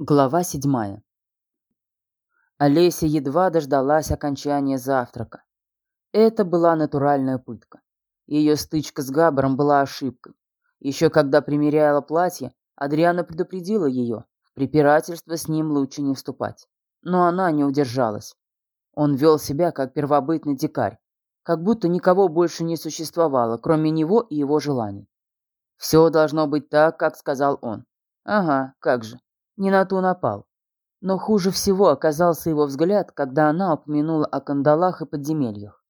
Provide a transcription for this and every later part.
Глава седьмая. Олеся едва дождалась окончания завтрака. Это была натуральная пытка. Ее стычка с Габаром была ошибкой. Еще когда примеряла платье, Адриана предупредила ее, в препирательство с ним лучше не вступать. Но она не удержалась. Он вел себя как первобытный дикарь, как будто никого больше не существовало, кроме него и его желаний. Все должно быть так, как сказал он. Ага, как же не на ту напал. Но хуже всего оказался его взгляд, когда она упомянула о кандалах и подземельях.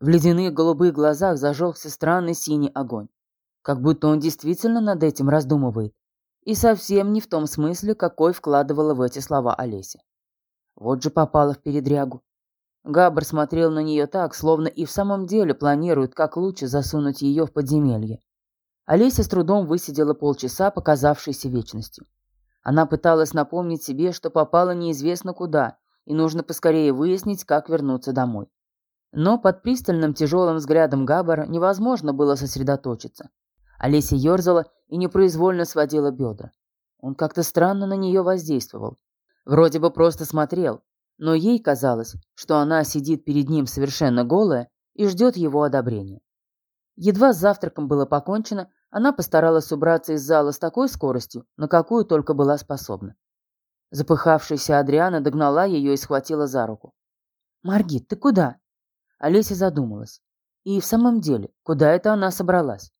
В ледяных голубых глазах зажегся странный синий огонь. Как будто он действительно над этим раздумывает. И совсем не в том смысле, какой вкладывала в эти слова Олеся. Вот же попала в передрягу. Габр смотрел на нее так, словно и в самом деле планирует, как лучше засунуть ее в подземелье. Олеся с трудом высидела полчаса, показавшейся вечностью. Она пыталась напомнить себе, что попала неизвестно куда, и нужно поскорее выяснить, как вернуться домой. Но под пристальным тяжелым взглядом Габбара невозможно было сосредоточиться. Олеся ерзала и непроизвольно сводила бедра. Он как-то странно на нее воздействовал. Вроде бы просто смотрел, но ей казалось, что она сидит перед ним совершенно голая и ждет его одобрения. Едва с завтраком было покончено, она постаралась убраться из зала с такой скоростью, на какую только была способна. Запыхавшаяся Адриана догнала ее и схватила за руку. «Маргит, ты куда?» Олеся задумалась. И в самом деле, куда это она собралась?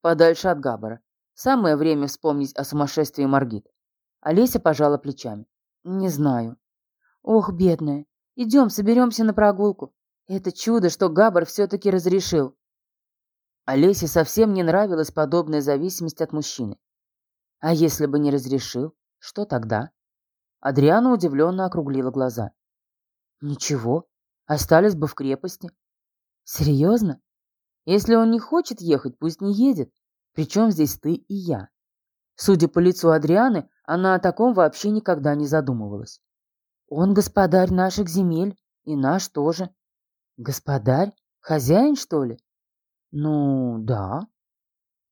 Подальше от Габбара. Самое время вспомнить о сумасшествии Маргит. Олеся пожала плечами. «Не знаю». «Ох, бедная, идем, соберемся на прогулку. Это чудо, что Габбар все-таки разрешил. Олесе совсем не нравилась подобная зависимость от мужчины. А если бы не разрешил, что тогда? Адриана удивленно округлила глаза. Ничего, остались бы в крепости. Серьезно? Если он не хочет ехать, пусть не едет. Причем здесь ты и я. Судя по лицу Адрианы, она о таком вообще никогда не задумывалась. Он господарь наших земель, и наш тоже. Господарь? Хозяин, что ли? Ну, да.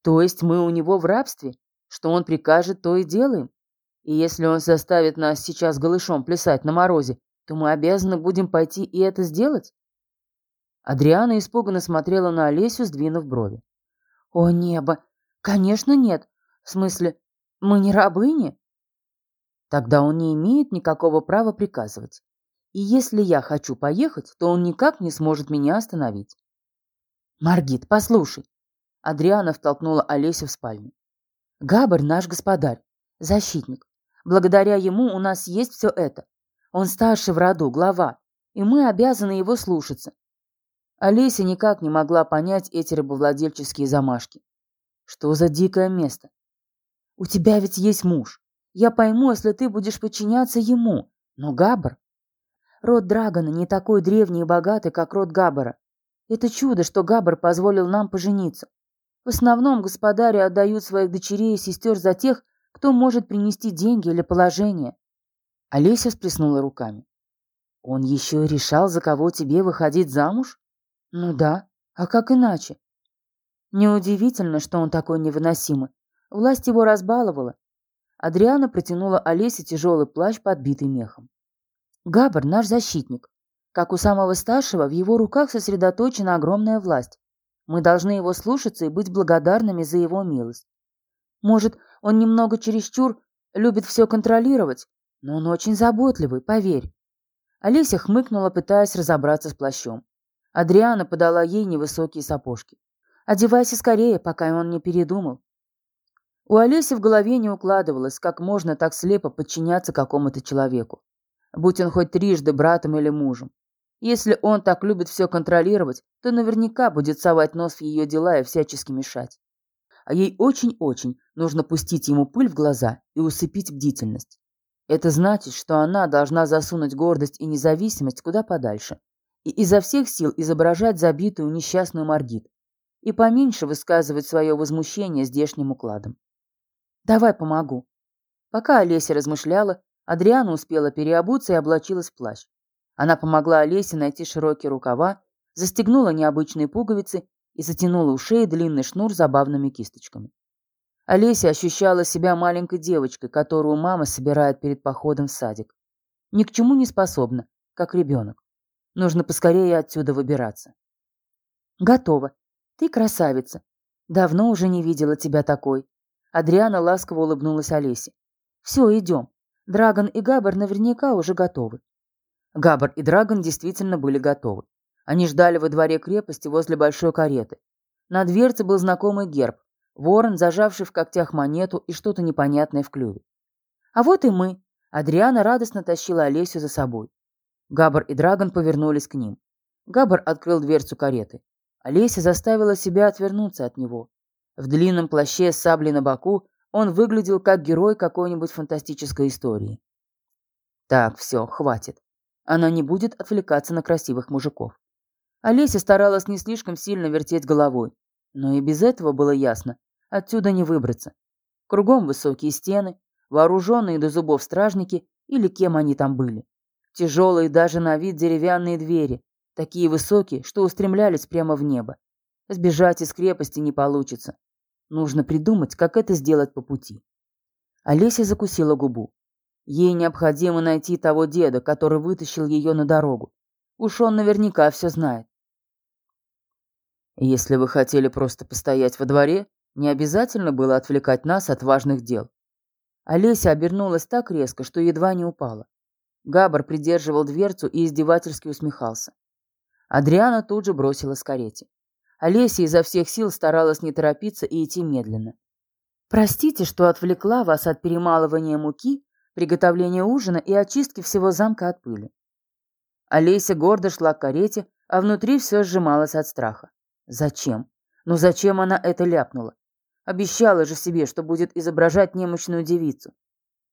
То есть мы у него в рабстве? Что он прикажет, то и делаем? И если он заставит нас сейчас голышом плясать на морозе, то мы обязаны будем пойти и это сделать? Адриана испуганно смотрела на Олесю, сдвинув брови. «О, небо! Конечно, нет! В смысле, мы не рабыни?» «Тогда он не имеет никакого права приказывать. И если я хочу поехать, то он никак не сможет меня остановить. «Маргит, послушай!» Адриана втолкнула Олесю в спальню. «Габар наш господарь, защитник. Благодаря ему у нас есть все это. Он старший в роду, глава, и мы обязаны его слушаться». Олеся никак не могла понять эти рабовладельческие замашки. Что за дикое место? У тебя ведь есть муж. Я пойму, если ты будешь подчиняться ему. Но Габар... Род Драгона не такой древний и богатый, как род Габбара. Это чудо, что Габр позволил нам пожениться. В основном господари отдают своих дочерей и сестер за тех, кто может принести деньги или положение. Олеся всплеснула руками. Он еще решал, за кого тебе выходить замуж? Ну да, а как иначе? Неудивительно, что он такой невыносимый. Власть его разбаловала. Адриана протянула Олесе тяжелый плащ, подбитый мехом. Габр наш защитник. Как у самого старшего, в его руках сосредоточена огромная власть. Мы должны его слушаться и быть благодарными за его милость. Может, он немного чересчур любит все контролировать, но он очень заботливый, поверь. Олеся хмыкнула, пытаясь разобраться с плащом. Адриана подала ей невысокие сапожки. «Одевайся скорее, пока он не передумал». У Олеси в голове не укладывалось, как можно так слепо подчиняться какому-то человеку, будь он хоть трижды братом или мужем. Если он так любит все контролировать, то наверняка будет совать нос в ее дела и всячески мешать. А ей очень-очень нужно пустить ему пыль в глаза и усыпить бдительность. Это значит, что она должна засунуть гордость и независимость куда подальше и изо всех сил изображать забитую несчастную Маргит и поменьше высказывать свое возмущение здешним укладом. «Давай помогу». Пока Олеся размышляла, Адриана успела переобуться и облачилась в плащ. Она помогла Олесе найти широкие рукава, застегнула необычные пуговицы и затянула у шеи длинный шнур забавными кисточками. Олеся ощущала себя маленькой девочкой, которую мама собирает перед походом в садик. Ни к чему не способна, как ребенок. Нужно поскорее отсюда выбираться. Готово. Ты красавица. Давно уже не видела тебя такой. Адриана ласково улыбнулась Олесе. Все, идем. Драгон и Габар наверняка уже готовы. Габар и Драгон действительно были готовы. Они ждали во дворе крепости возле большой кареты. На дверце был знакомый герб. Ворон, зажавший в когтях монету и что-то непонятное в клюве. А вот и мы. Адриана радостно тащила Олесю за собой. Габар и Драгон повернулись к ним. Габар открыл дверцу кареты. Олеся заставила себя отвернуться от него. В длинном плаще с саблей на боку он выглядел как герой какой-нибудь фантастической истории. Так, все, хватит. Она не будет отвлекаться на красивых мужиков. Олеся старалась не слишком сильно вертеть головой, но и без этого было ясно, отсюда не выбраться. Кругом высокие стены, вооруженные до зубов стражники или кем они там были. Тяжелые даже на вид деревянные двери, такие высокие, что устремлялись прямо в небо. Сбежать из крепости не получится. Нужно придумать, как это сделать по пути. Олеся закусила губу. Ей необходимо найти того деда, который вытащил ее на дорогу. Уж он наверняка все знает. Если вы хотели просто постоять во дворе, не обязательно было отвлекать нас от важных дел. Олеся обернулась так резко, что едва не упала. Габар придерживал дверцу и издевательски усмехался. Адриана тут же бросилась к карете. Олеся изо всех сил старалась не торопиться и идти медленно. «Простите, что отвлекла вас от перемалывания муки, приготовления ужина и очистки всего замка от пыли». Олеся гордо шла к карете, а внутри все сжималось от страха. Зачем? Ну зачем она это ляпнула? Обещала же себе, что будет изображать немощную девицу.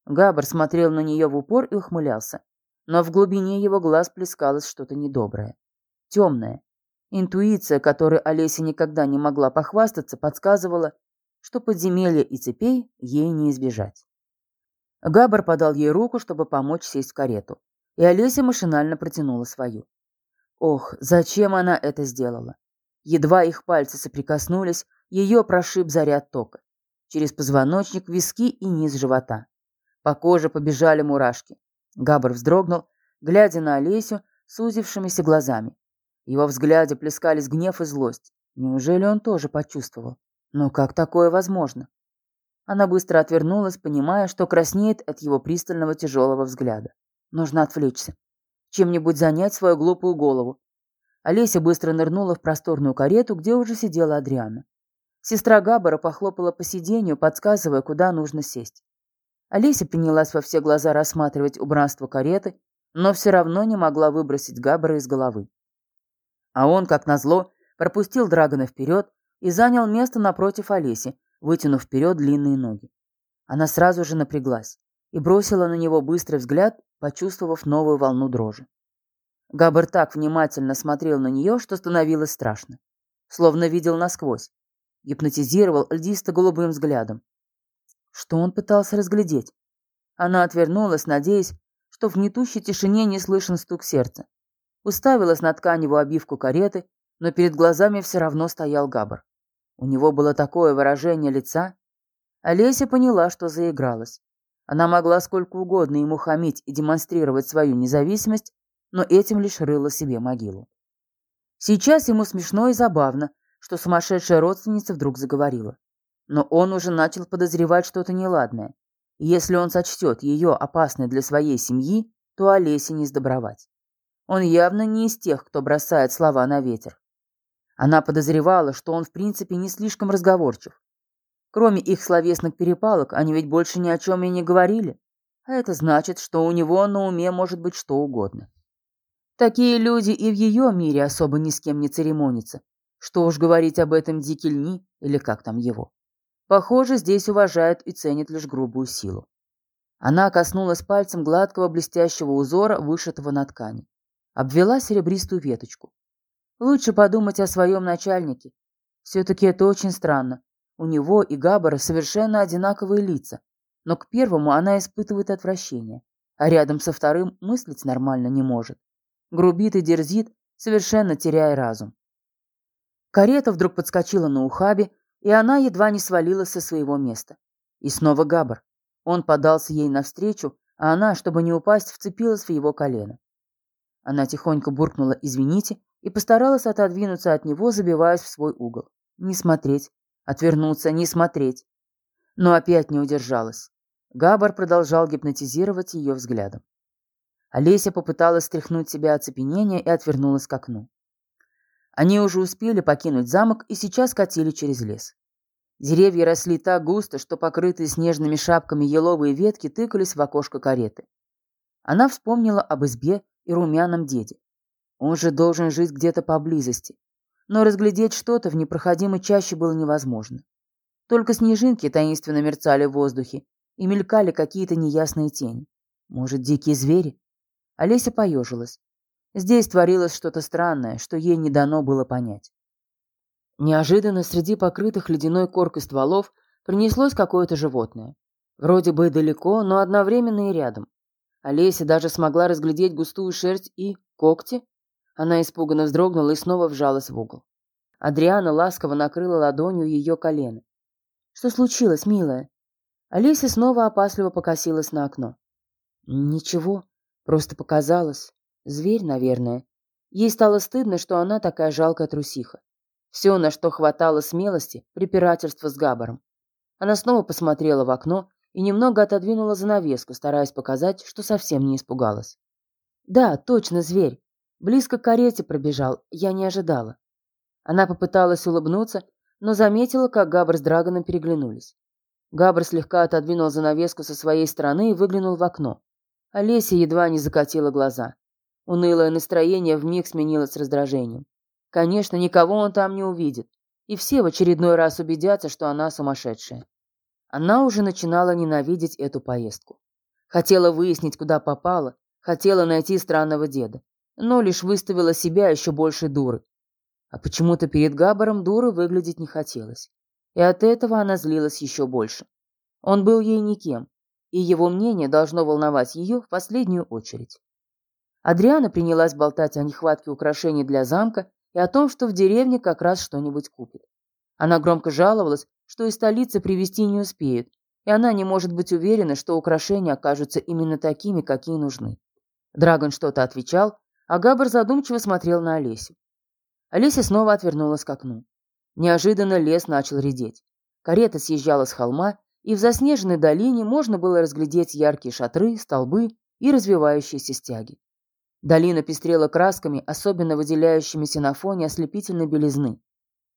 Габр смотрел на нее в упор и ухмылялся. Но в глубине его глаз плескалось что-то недоброе. Темное. Интуиция, которой Олеся никогда не могла похвастаться, подсказывала, что подземелья и цепей ей не избежать. Габр подал ей руку, чтобы помочь сесть в карету, и Олеся машинально протянула свою. Ох, зачем она это сделала? Едва их пальцы соприкоснулись, ее прошиб заряд тока. Через позвоночник, виски и низ живота. По коже побежали мурашки. Габр вздрогнул, глядя на Олесю сузившимися глазами. Его взгляде плескались гнев и злость. Неужели он тоже почувствовал? Но как такое возможно? Она быстро отвернулась, понимая, что краснеет от его пристального тяжелого взгляда. Нужно отвлечься. Чем-нибудь занять свою глупую голову. Олеся быстро нырнула в просторную карету, где уже сидела Адриана. Сестра Габбара похлопала по сиденью, подсказывая, куда нужно сесть. Олеся принялась во все глаза рассматривать убранство кареты, но все равно не могла выбросить Габбара из головы. А он, как назло, пропустил Драгона вперед и занял место напротив Олеси, вытянув вперед длинные ноги. Она сразу же напряглась и бросила на него быстрый взгляд, почувствовав новую волну дрожи. Габбар так внимательно смотрел на нее, что становилось страшно. Словно видел насквозь. Гипнотизировал льдисто-голубым взглядом. Что он пытался разглядеть? Она отвернулась, надеясь, что в гнетущей тишине не слышен стук сердца. Уставилась на тканевую обивку кареты, но перед глазами все равно стоял Габр. У него было такое выражение лица. Олеся поняла, что заигралась. Она могла сколько угодно ему хамить и демонстрировать свою независимость, но этим лишь рыла себе могилу. Сейчас ему смешно и забавно, что сумасшедшая родственница вдруг заговорила. Но он уже начал подозревать что-то неладное. И если он сочтет ее опасной для своей семьи, то Олесе не сдобровать. Он явно не из тех, кто бросает слова на ветер. Она подозревала, что он в принципе не слишком разговорчив. Кроме их словесных перепалок, они ведь больше ни о чем и не говорили. А это значит, что у него на уме может быть что угодно. Такие люди и в ее мире особо ни с кем не церемонятся. Что уж говорить об этом Дикельни или как там его. Похоже, здесь уважают и ценят лишь грубую силу. Она коснулась пальцем гладкого блестящего узора, вышитого на ткани. Обвела серебристую веточку. Лучше подумать о своем начальнике. Все-таки это очень странно. У него и Габбара совершенно одинаковые лица, но к первому она испытывает отвращение, а рядом со вторым мыслить нормально не может. Грубит и дерзит, совершенно теряя разум. Карета вдруг подскочила на ухабе, и она едва не свалилась со своего места. И снова Габр. Он подался ей навстречу, а она, чтобы не упасть, вцепилась в его колено. Она тихонько буркнула «извините» и постаралась отодвинуться от него, забиваясь в свой угол. Не смотреть, отвернуться, не смотреть. Но опять не удержалась. Габар продолжал гипнотизировать ее взглядом. Олеся попыталась стряхнуть себя оцепенение и отвернулась к окну. Они уже успели покинуть замок и сейчас катили через лес. Деревья росли так густо, что покрытые снежными шапками еловые ветки тыкались в окошко кареты. Она вспомнила об избе и румяном деде. Он же должен жить где-то поблизости. Но разглядеть что-то в непроходимой чаще было невозможно. Только снежинки таинственно мерцали в воздухе и мелькали какие-то неясные тени. Может, дикие звери? Олеся поежилась. Здесь творилось что-то странное, что ей не дано было понять. Неожиданно среди покрытых ледяной коркой стволов принеслось какое-то животное. Вроде бы далеко, но одновременно и рядом. Олеся даже смогла разглядеть густую шерсть и когти. Она испуганно вздрогнула и снова вжалась в угол. Адриана ласково накрыла ладонью ее колено. «Что случилось, милая?» Олеся снова опасливо покосилась на окно. «Ничего, просто показалось. Зверь, наверное. Ей стало стыдно, что она такая жалкая трусиха. Все, на что хватало смелости, препирательство с Габаром. Она снова посмотрела в окно и немного отодвинула занавеску, стараясь показать, что совсем не испугалась. «Да, точно, зверь. Близко к карете пробежал, я не ожидала». Она попыталась улыбнуться, но заметила, как Габр с Драгоном переглянулись. Габр слегка отодвинул занавеску со своей стороны и выглянул в окно. Олеся едва не закатила глаза. Унылое настроение вмиг сменилось раздражением. Конечно, никого он там не увидит, и все в очередной раз убедятся, что она сумасшедшая. Она уже начинала ненавидеть эту поездку. Хотела выяснить, куда попала, хотела найти странного деда, но лишь выставила себя еще больше дуры. А почему-то перед Габаром дуры выглядеть не хотелось. И от этого она злилась еще больше. Он был ей никем, и его мнение должно волновать ее в последнюю очередь. Адриана принялась болтать о нехватке украшений для замка и о том, что в деревне как раз что-нибудь купит. Она громко жаловалась, что из столицы привезти не успеют, и она не может быть уверена, что украшения окажутся именно такими, какие нужны. Драгон что-то отвечал, а Габр задумчиво смотрел на Олесю. Олеся снова отвернулась к окну. Неожиданно лес начал редеть. Карета съезжала с холма, и в заснеженной долине можно было разглядеть яркие шатры, столбы и развивающиеся стяги. Долина пестрела красками, особенно выделяющимися на фоне ослепительной белизны.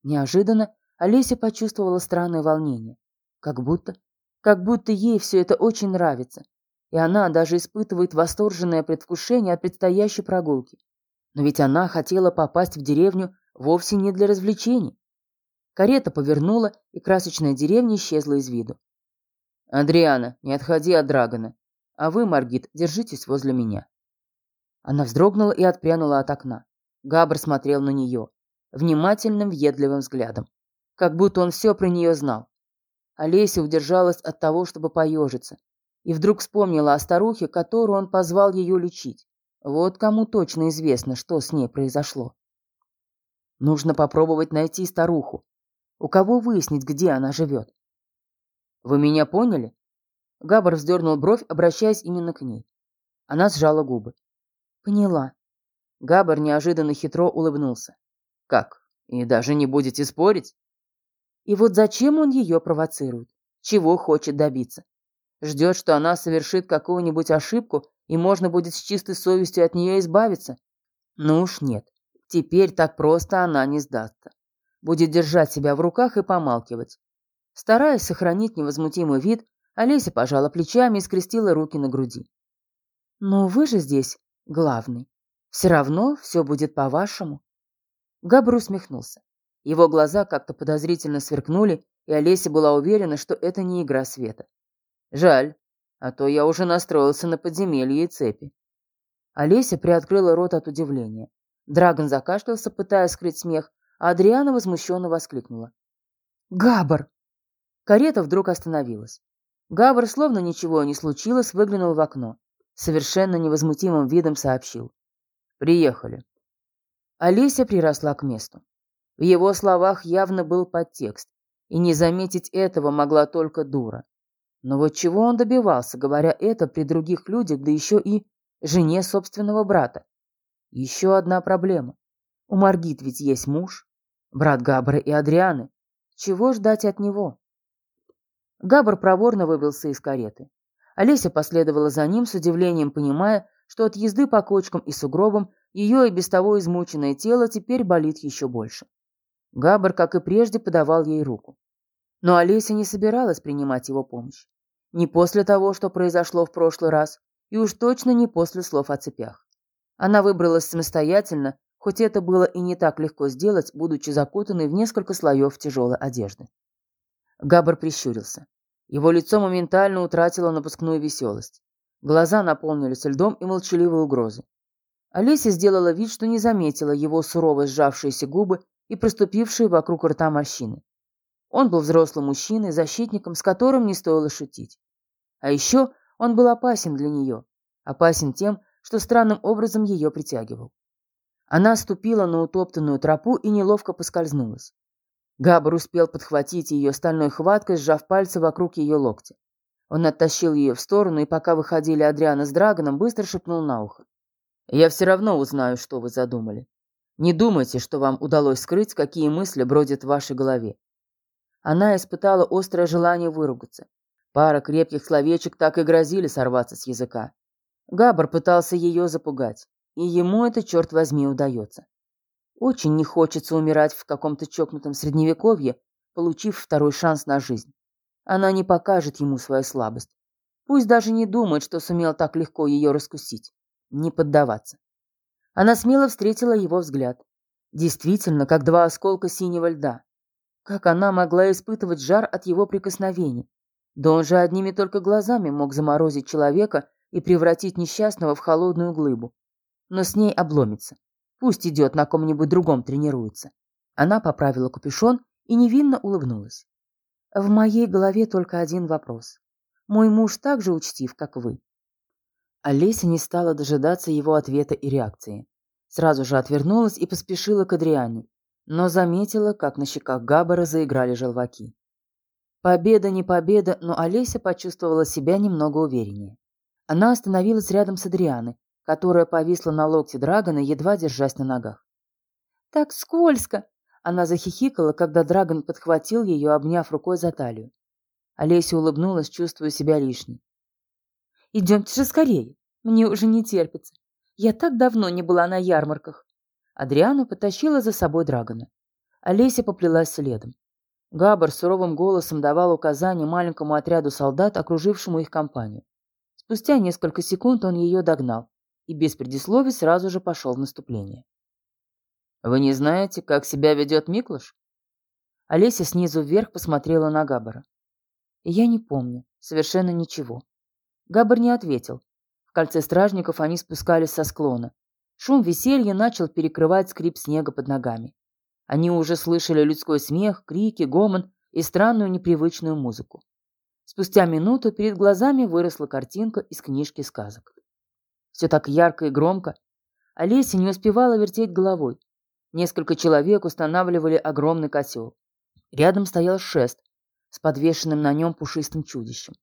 Неожиданно Олеся почувствовала странное волнение. Как будто, как будто ей все это очень нравится. И она даже испытывает восторженное предвкушение от предстоящей прогулки. Но ведь она хотела попасть в деревню вовсе не для развлечений. Карета повернула, и красочная деревня исчезла из виду. «Адриана, не отходи от Драгона. А вы, Маргит, держитесь возле меня». Она вздрогнула и отпрянула от окна. Габр смотрел на нее. Внимательным, въедливым взглядом. Как будто он все про нее знал. Олеся удержалась от того, чтобы поежиться. И вдруг вспомнила о старухе, которую он позвал ее лечить. Вот кому точно известно, что с ней произошло. Нужно попробовать найти старуху. У кого выяснить, где она живет? Вы меня поняли? Габр вздернул бровь, обращаясь именно к ней. Она сжала губы. Поняла. Габар неожиданно хитро улыбнулся. Как? И даже не будете спорить? И вот зачем он ее провоцирует? Чего хочет добиться? Ждет, что она совершит какую-нибудь ошибку, и можно будет с чистой совестью от нее избавиться? Ну уж нет. Теперь так просто она не сдастся. Будет держать себя в руках и помалкивать. Стараясь сохранить невозмутимый вид, Олеся пожала плечами и скрестила руки на груди. «Но вы же здесь главный. Все равно все будет по-вашему. Габр усмехнулся. Его глаза как-то подозрительно сверкнули, и Олеся была уверена, что это не игра света. Жаль, а то я уже настроился на подземелье и цепи. Олеся приоткрыла рот от удивления. Драгон закашлялся, пытаясь скрыть смех, а Адриана возмущенно воскликнула. «Габр!» Карета вдруг остановилась. Габр, словно ничего не случилось, выглянул в окно совершенно невозмутимым видом сообщил. «Приехали». Олеся приросла к месту. В его словах явно был подтекст. И не заметить этого могла только дура. Но вот чего он добивался, говоря это при других людях, да еще и жене собственного брата? Еще одна проблема. У Маргит ведь есть муж, брат Габра и Адрианы. Чего ждать от него? Габр проворно выбрался из кареты. Олеся последовала за ним с удивлением, понимая, что от езды по кочкам и сугробам ее и без того измученное тело теперь болит еще больше. Габр, как и прежде, подавал ей руку. Но Олеся не собиралась принимать его помощь. Не после того, что произошло в прошлый раз, и уж точно не после слов о цепях. Она выбралась самостоятельно, хоть это было и не так легко сделать, будучи закутанной в несколько слоев тяжелой одежды. Габр прищурился. Его лицо моментально утратило напускную веселость. Глаза наполнились льдом и молчаливой угрозой. Олеся сделала вид, что не заметила его сурово сжавшиеся губы и проступившие вокруг рта морщины. Он был взрослым мужчиной, защитником, с которым не стоило шутить. А еще он был опасен для нее. Опасен тем, что странным образом ее притягивал. Она ступила на утоптанную тропу и неловко поскользнулась. Габр успел подхватить ее стальной хваткой, сжав пальцы вокруг ее локтя. Он оттащил ее в сторону, и пока выходили Адриана с Драгоном, быстро шепнул на ухо. «Я все равно узнаю, что вы задумали. Не думайте, что вам удалось скрыть, какие мысли бродят в вашей голове». Она испытала острое желание выругаться. Пара крепких словечек так и грозили сорваться с языка. Габр пытался ее запугать, и ему это, черт возьми, удается. Очень не хочется умирать в каком-то чокнутом средневековье, получив второй шанс на жизнь. Она не покажет ему свою слабость. Пусть даже не думает, что сумел так легко ее раскусить. Не поддаваться. Она смело встретила его взгляд. Действительно, как два осколка синего льда. Как она могла испытывать жар от его прикосновений? Да он же одними только глазами мог заморозить человека и превратить несчастного в холодную глыбу. Но с ней обломится. Пусть идет на ком-нибудь другом тренируется. Она поправила капюшон и невинно улыбнулась. В моей голове только один вопрос. Мой муж так же учтив, как вы. Олеся не стала дожидаться его ответа и реакции. Сразу же отвернулась и поспешила к Адриане, но заметила, как на щеках Габбара заиграли желваки. Победа не победа, но Олеся почувствовала себя немного увереннее. Она остановилась рядом с Адрианой, которая повисла на локте Драгона, едва держась на ногах. «Так скользко!» Она захихикала, когда Драгон подхватил ее, обняв рукой за талию. Олеся улыбнулась, чувствуя себя лишней. «Идемте же скорее, мне уже не терпится. Я так давно не была на ярмарках». Адриана потащила за собой Драгона. Олеся поплелась следом. Габар суровым голосом давал указания маленькому отряду солдат, окружившему их компанию. Спустя несколько секунд он ее догнал и без предисловий сразу же пошел в наступление. «Вы не знаете, как себя ведет Миклыш?» Олеся снизу вверх посмотрела на Габбара. «Я не помню. Совершенно ничего». Габбар не ответил. В кольце стражников они спускались со склона. Шум веселья начал перекрывать скрип снега под ногами. Они уже слышали людской смех, крики, гомон и странную непривычную музыку. Спустя минуту перед глазами выросла картинка из книжки сказок. Все так ярко и громко. Олеся не успевала вертеть головой. Несколько человек устанавливали огромный котел. Рядом стоял шест с подвешенным на нем пушистым чудищем.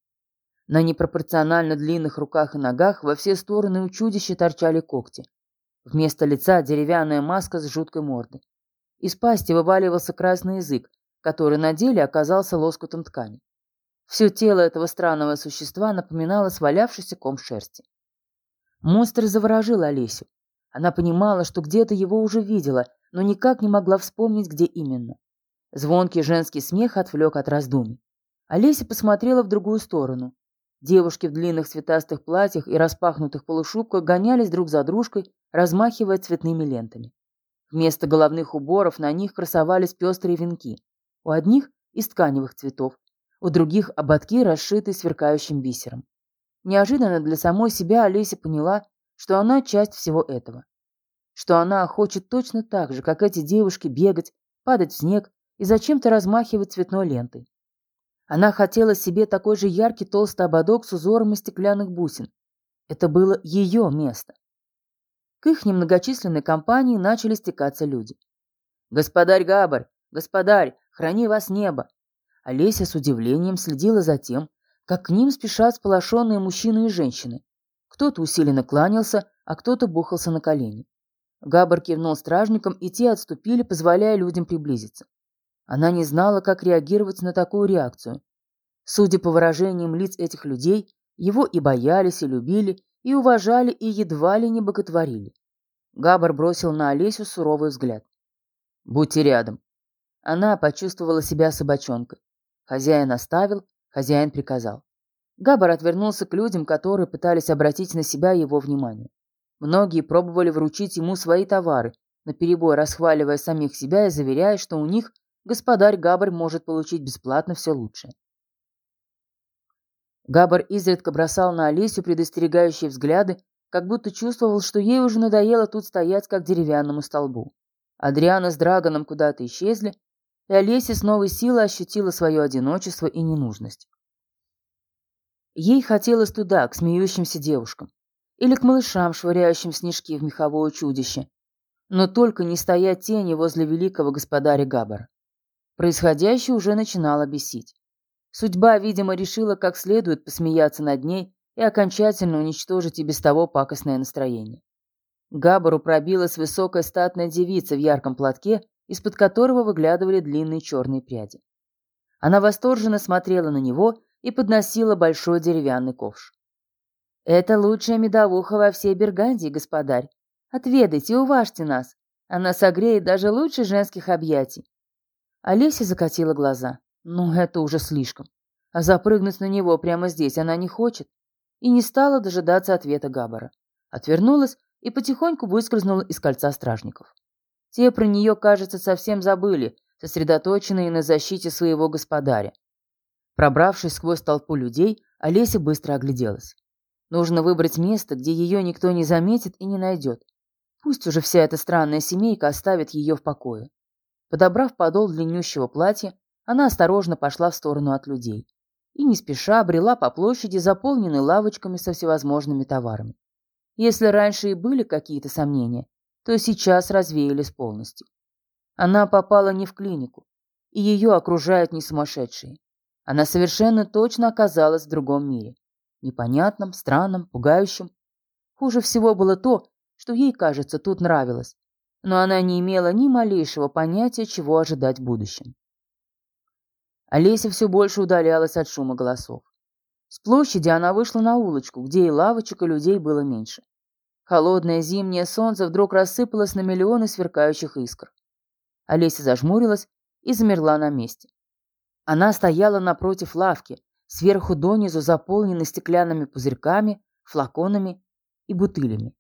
На непропорционально длинных руках и ногах во все стороны у чудища торчали когти. Вместо лица деревянная маска с жуткой мордой. Из пасти вываливался красный язык, который на деле оказался лоскутом ткани. Все тело этого странного существа напоминало свалявшийся ком шерсти. Монстр заворожил Олесю. Она понимала, что где-то его уже видела, но никак не могла вспомнить, где именно. Звонкий женский смех отвлек от раздумий. Олеся посмотрела в другую сторону. Девушки в длинных цветастых платьях и распахнутых полушубках гонялись друг за дружкой, размахивая цветными лентами. Вместо головных уборов на них красовались пестрые венки. У одних из тканевых цветов, у других ободки, расшитые сверкающим бисером. Неожиданно для самой себя Олеся поняла, что она часть всего этого. Что она хочет точно так же, как эти девушки, бегать, падать в снег и зачем-то размахивать цветной лентой. Она хотела себе такой же яркий толстый ободок с узором из стеклянных бусин. Это было ее место. К их немногочисленной компании начали стекаться люди. «Господарь Габар! Господарь! Храни вас небо!» Олеся с удивлением следила за тем, как к ним спешат сполошенные мужчины и женщины. Кто-то усиленно кланялся, а кто-то бухался на колени. Габар кивнул стражникам, и те отступили, позволяя людям приблизиться. Она не знала, как реагировать на такую реакцию. Судя по выражениям лиц этих людей, его и боялись, и любили, и уважали, и едва ли не боготворили. Габар бросил на Олесю суровый взгляд. «Будьте рядом». Она почувствовала себя собачонкой. Хозяин оставил, хозяин приказал. Габар отвернулся к людям, которые пытались обратить на себя его внимание. Многие пробовали вручить ему свои товары, наперебой расхваливая самих себя и заверяя, что у них господарь Габар может получить бесплатно все лучшее. Габар изредка бросал на Олесю предостерегающие взгляды, как будто чувствовал, что ей уже надоело тут стоять, как деревянному столбу. Адриана с Драгоном куда-то исчезли, и Олеся с новой силой ощутила свое одиночество и ненужность. Ей хотелось туда, к смеющимся девушкам, или к малышам, швыряющим снежки в меховое чудище, но только не стоять тени возле великого господаря Габбара. Происходящее уже начинало бесить. Судьба, видимо, решила как следует посмеяться над ней и окончательно уничтожить и без того пакостное настроение. Габару пробилась высокая статная девица в ярком платке, из-под которого выглядывали длинные черные пряди. Она восторженно смотрела на него и подносила большой деревянный ковш. «Это лучшая медовуха во всей Бергандии, господарь. Отведайте, уважьте нас. Она согреет даже лучше женских объятий». Олеся закатила глаза. Ну, это уже слишком. А запрыгнуть на него прямо здесь она не хочет. И не стала дожидаться ответа Габбара. Отвернулась и потихоньку выскользнула из кольца стражников. Те про нее, кажется, совсем забыли, сосредоточенные на защите своего господаря. Пробравшись сквозь толпу людей, Олеся быстро огляделась. Нужно выбрать место, где ее никто не заметит и не найдет. Пусть уже вся эта странная семейка оставит ее в покое. Подобрав подол длиннющего платья, она осторожно пошла в сторону от людей и не спеша брела по площади, заполненной лавочками со всевозможными товарами. Если раньше и были какие-то сомнения, то сейчас развеялись полностью. Она попала не в клинику, и ее окружают не сумасшедшие. Она совершенно точно оказалась в другом мире. Непонятном, странном, пугающем. Хуже всего было то, что ей, кажется, тут нравилось. Но она не имела ни малейшего понятия, чего ожидать в будущем. Олеся все больше удалялась от шума голосов. С площади она вышла на улочку, где и лавочек, и людей было меньше. Холодное зимнее солнце вдруг рассыпалось на миллионы сверкающих искр. Олеся зажмурилась и замерла на месте. Она стояла напротив лавки, сверху донизу заполненной стеклянными пузырьками, флаконами и бутылями.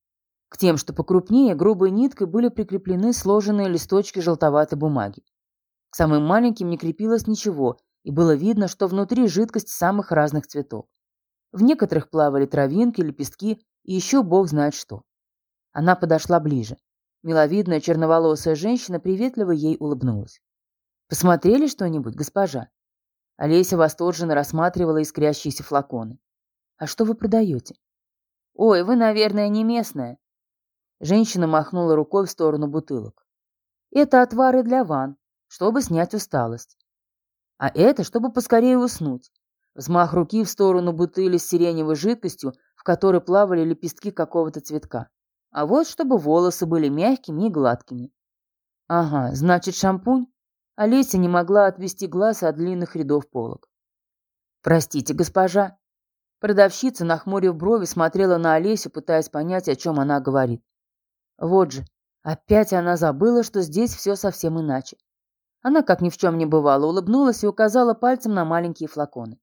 К тем, что покрупнее, грубой ниткой были прикреплены сложенные листочки желтоватой бумаги. К самым маленьким не крепилось ничего, и было видно, что внутри жидкость самых разных цветов. В некоторых плавали травинки, лепестки и еще бог знает что. Она подошла ближе. Миловидная черноволосая женщина приветливо ей улыбнулась. «Посмотрели что-нибудь, госпожа?» Олеся восторженно рассматривала искрящиеся флаконы. «А что вы продаете?» «Ой, вы, наверное, не местная». Женщина махнула рукой в сторону бутылок. «Это отвары для ванн чтобы снять усталость. А это, чтобы поскорее уснуть. Взмах руки в сторону бутыли с сиреневой жидкостью, в которой плавали лепестки какого-то цветка. А вот чтобы волосы были мягкими и гладкими. Ага, значит шампунь? Олеся не могла отвести глаз от длинных рядов полок. «Простите, госпожа». Продавщица, нахмурив брови, смотрела на Олесю, пытаясь понять, о чем она говорит. Вот же, опять она забыла, что здесь все совсем иначе. Она, как ни в чем не бывало, улыбнулась и указала пальцем на маленькие флаконы.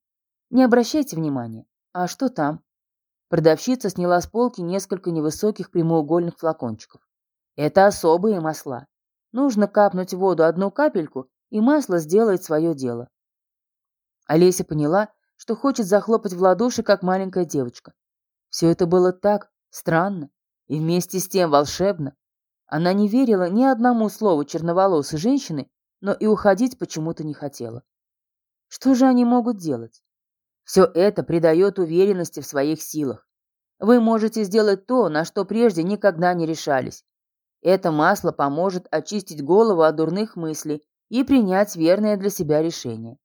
«Не обращайте внимания. А что там?» Продавщица сняла с полки несколько невысоких прямоугольных флакончиков. «Это особые масла. Нужно капнуть в воду одну капельку, и масло сделает свое дело». Олеся поняла, что хочет захлопать в ладоши, как маленькая девочка. Все это было так странно и вместе с тем волшебно. Она не верила ни одному слову черноволосой женщины, но и уходить почему-то не хотела. Что же они могут делать? Все это придает уверенности в своих силах. Вы можете сделать то, на что прежде никогда не решались. Это масло поможет очистить голову от дурных мыслей и принять верное для себя решение.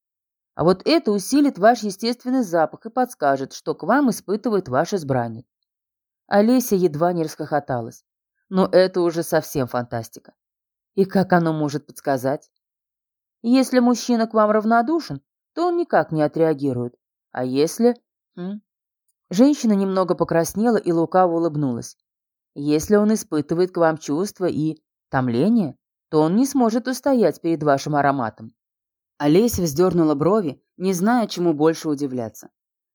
А вот это усилит ваш естественный запах и подскажет, что к вам испытывает ваш избранник. Олеся едва не расхохоталась. Но это уже совсем фантастика. И как оно может подсказать? Если мужчина к вам равнодушен, то он никак не отреагирует. А если... М? Женщина немного покраснела и лукаво улыбнулась. Если он испытывает к вам чувства и томление, то он не сможет устоять перед вашим ароматом. Олеся вздернула брови, не зная, чему больше удивляться.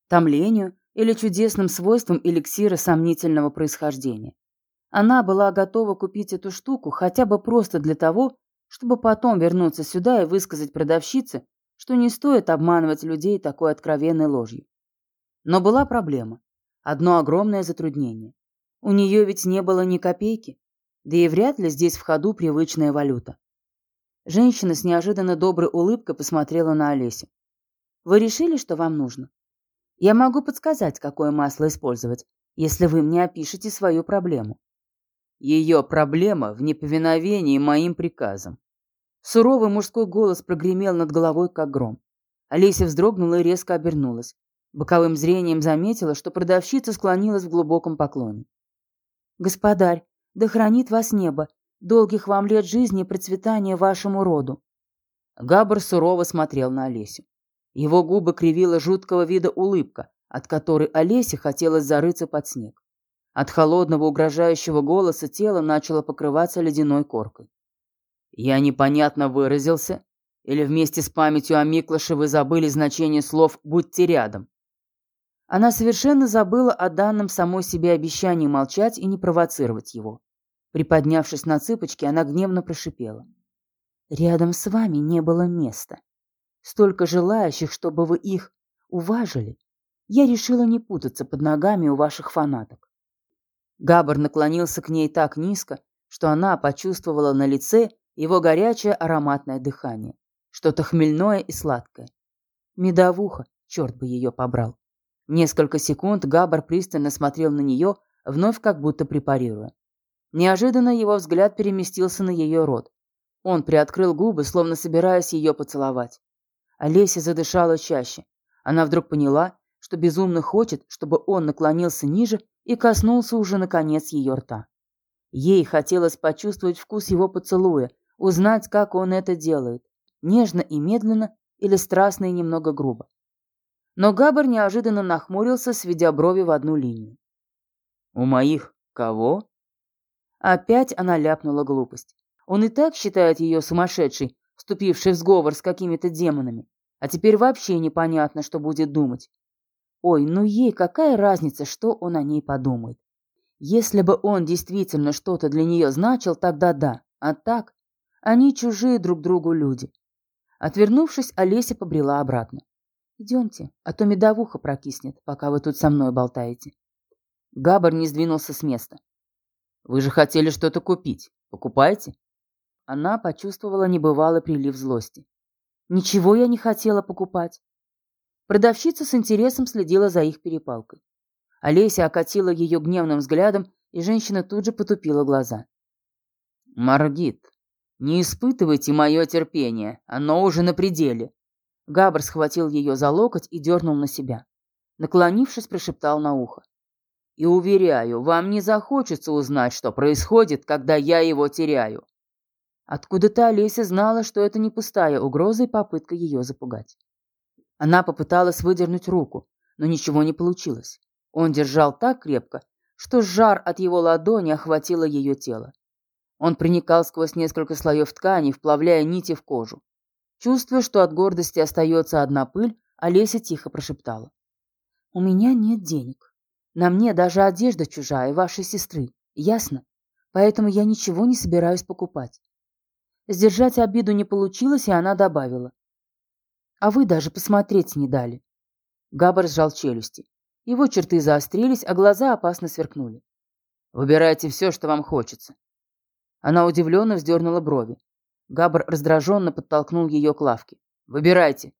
Томлению или чудесным свойствам эликсира сомнительного происхождения. Она была готова купить эту штуку хотя бы просто для того, чтобы потом вернуться сюда и высказать продавщице, что не стоит обманывать людей такой откровенной ложью. Но была проблема. Одно огромное затруднение. У нее ведь не было ни копейки, да и вряд ли здесь в ходу привычная валюта. Женщина с неожиданно доброй улыбкой посмотрела на Олесю. «Вы решили, что вам нужно? Я могу подсказать, какое масло использовать, если вы мне опишете свою проблему». Ее проблема в неповиновении моим приказам. Суровый мужской голос прогремел над головой, как гром. Олеся вздрогнула и резко обернулась. Боковым зрением заметила, что продавщица склонилась в глубоком поклоне. «Господарь, да хранит вас небо, долгих вам лет жизни и процветания вашему роду». Габр сурово смотрел на Олесю. Его губы кривила жуткого вида улыбка, от которой Олесе хотелось зарыться под снег. От холодного угрожающего голоса тело начало покрываться ледяной коркой. «Я непонятно выразился? Или вместе с памятью о Миклаше вы забыли значение слов «будьте рядом»?» Она совершенно забыла о данном самой себе обещании молчать и не провоцировать его. Приподнявшись на цыпочки, она гневно прошипела. «Рядом с вами не было места. Столько желающих, чтобы вы их уважили. Я решила не путаться под ногами у ваших фанаток. Габар наклонился к ней так низко, что она почувствовала на лице его горячее ароматное дыхание, что-то хмельное и сладкое. Медовуха, черт бы ее побрал. Несколько секунд Габар пристально смотрел на нее, вновь как будто препарируя. Неожиданно его взгляд переместился на ее рот. Он приоткрыл губы, словно собираясь ее поцеловать. Олеся задышала чаще. Она вдруг поняла, что безумно хочет, чтобы он наклонился ниже и коснулся уже наконец ее рта. Ей хотелось почувствовать вкус его поцелуя, узнать, как он это делает, нежно и медленно или страстно и немного грубо. Но Габар неожиданно нахмурился, сведя брови в одну линию. «У моих кого?» Опять она ляпнула глупость. Он и так считает ее сумасшедшей, вступившей в сговор с какими-то демонами. А теперь вообще непонятно, что будет думать. Ой, ну ей какая разница, что он о ней подумает. Если бы он действительно что-то для нее значил, тогда да. А так, они чужие друг другу люди. Отвернувшись, Олеся побрела обратно. «Идемте, а то медовуха прокиснет, пока вы тут со мной болтаете». Габар не сдвинулся с места. «Вы же хотели что-то купить. Покупайте?» Она почувствовала небывалый прилив злости. «Ничего я не хотела покупать. Продавщица с интересом следила за их перепалкой. Олеся окатила ее гневным взглядом, и женщина тут же потупила глаза. «Маргит, не испытывайте мое терпение, оно уже на пределе». Габр схватил ее за локоть и дернул на себя. Наклонившись, прошептал на ухо. «И уверяю, вам не захочется узнать, что происходит, когда я его теряю». Откуда-то Олеся знала, что это не пустая угроза и попытка ее запугать. Она попыталась выдернуть руку, но ничего не получилось. Он держал так крепко, что жар от его ладони охватило ее тело. Он проникал сквозь несколько слоев ткани, вплавляя нити в кожу. Чувствуя, что от гордости остается одна пыль, Олеся тихо прошептала. «У меня нет денег. На мне даже одежда чужая, вашей сестры. Ясно? Поэтому я ничего не собираюсь покупать». Сдержать обиду не получилось, и она добавила. А вы даже посмотреть не дали. Габар сжал челюсти. Его черты заострились, а глаза опасно сверкнули. «Выбирайте все, что вам хочется». Она удивленно вздернула брови. Габр раздраженно подтолкнул ее к лавке. «Выбирайте».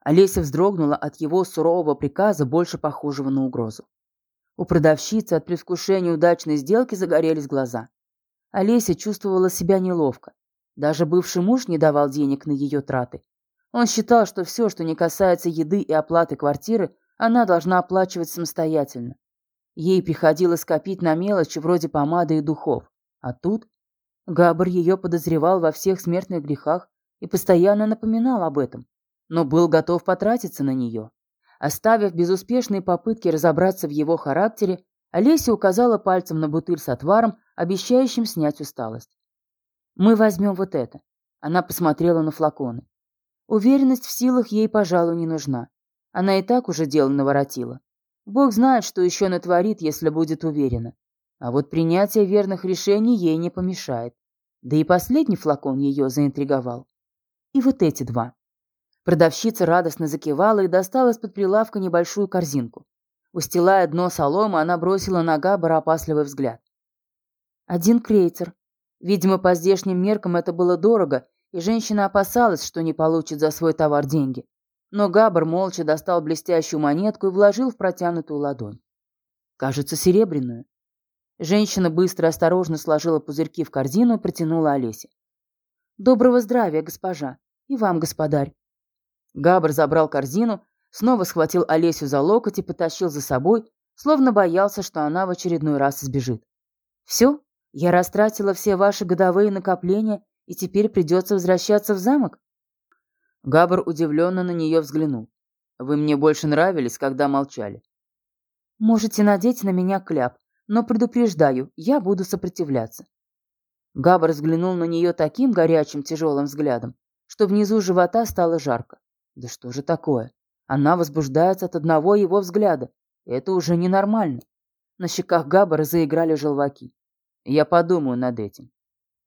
Олеся вздрогнула от его сурового приказа, больше похожего на угрозу. У продавщицы от предвкушения удачной сделки загорелись глаза. Олеся чувствовала себя неловко. Даже бывший муж не давал денег на ее траты, Он считал, что все, что не касается еды и оплаты квартиры, она должна оплачивать самостоятельно. Ей приходилось копить на мелочи вроде помады и духов. А тут Габр ее подозревал во всех смертных грехах и постоянно напоминал об этом, но был готов потратиться на нее. Оставив безуспешные попытки разобраться в его характере, Олеся указала пальцем на бутыль с отваром, обещающим снять усталость. «Мы возьмем вот это». Она посмотрела на флаконы. Уверенность в силах ей, пожалуй, не нужна. Она и так уже дело наворотила. Бог знает, что еще натворит, если будет уверена. А вот принятие верных решений ей не помешает. Да и последний флакон ее заинтриговал. И вот эти два. Продавщица радостно закивала и достала из-под прилавка небольшую корзинку. Устилая дно соломы, она бросила на Габбара опасливый взгляд. Один крейцер. Видимо, по здешним меркам это было дорого, и женщина опасалась, что не получит за свой товар деньги. Но Габбар молча достал блестящую монетку и вложил в протянутую ладонь. Кажется, серебряную. Женщина быстро и осторожно сложила пузырьки в корзину и протянула Олесе. «Доброго здравия, госпожа. И вам, господарь». Габр забрал корзину, снова схватил Олесю за локоть и потащил за собой, словно боялся, что она в очередной раз избежит. «Все? Я растратила все ваши годовые накопления, и теперь придется возвращаться в замок?» Габр удивленно на нее взглянул. «Вы мне больше нравились, когда молчали». «Можете надеть на меня кляп, но предупреждаю, я буду сопротивляться». Габр взглянул на нее таким горячим тяжелым взглядом, что внизу живота стало жарко. Да что же такое? Она возбуждается от одного его взгляда. Это уже ненормально. На щеках Габбара заиграли желваки. Я подумаю над этим.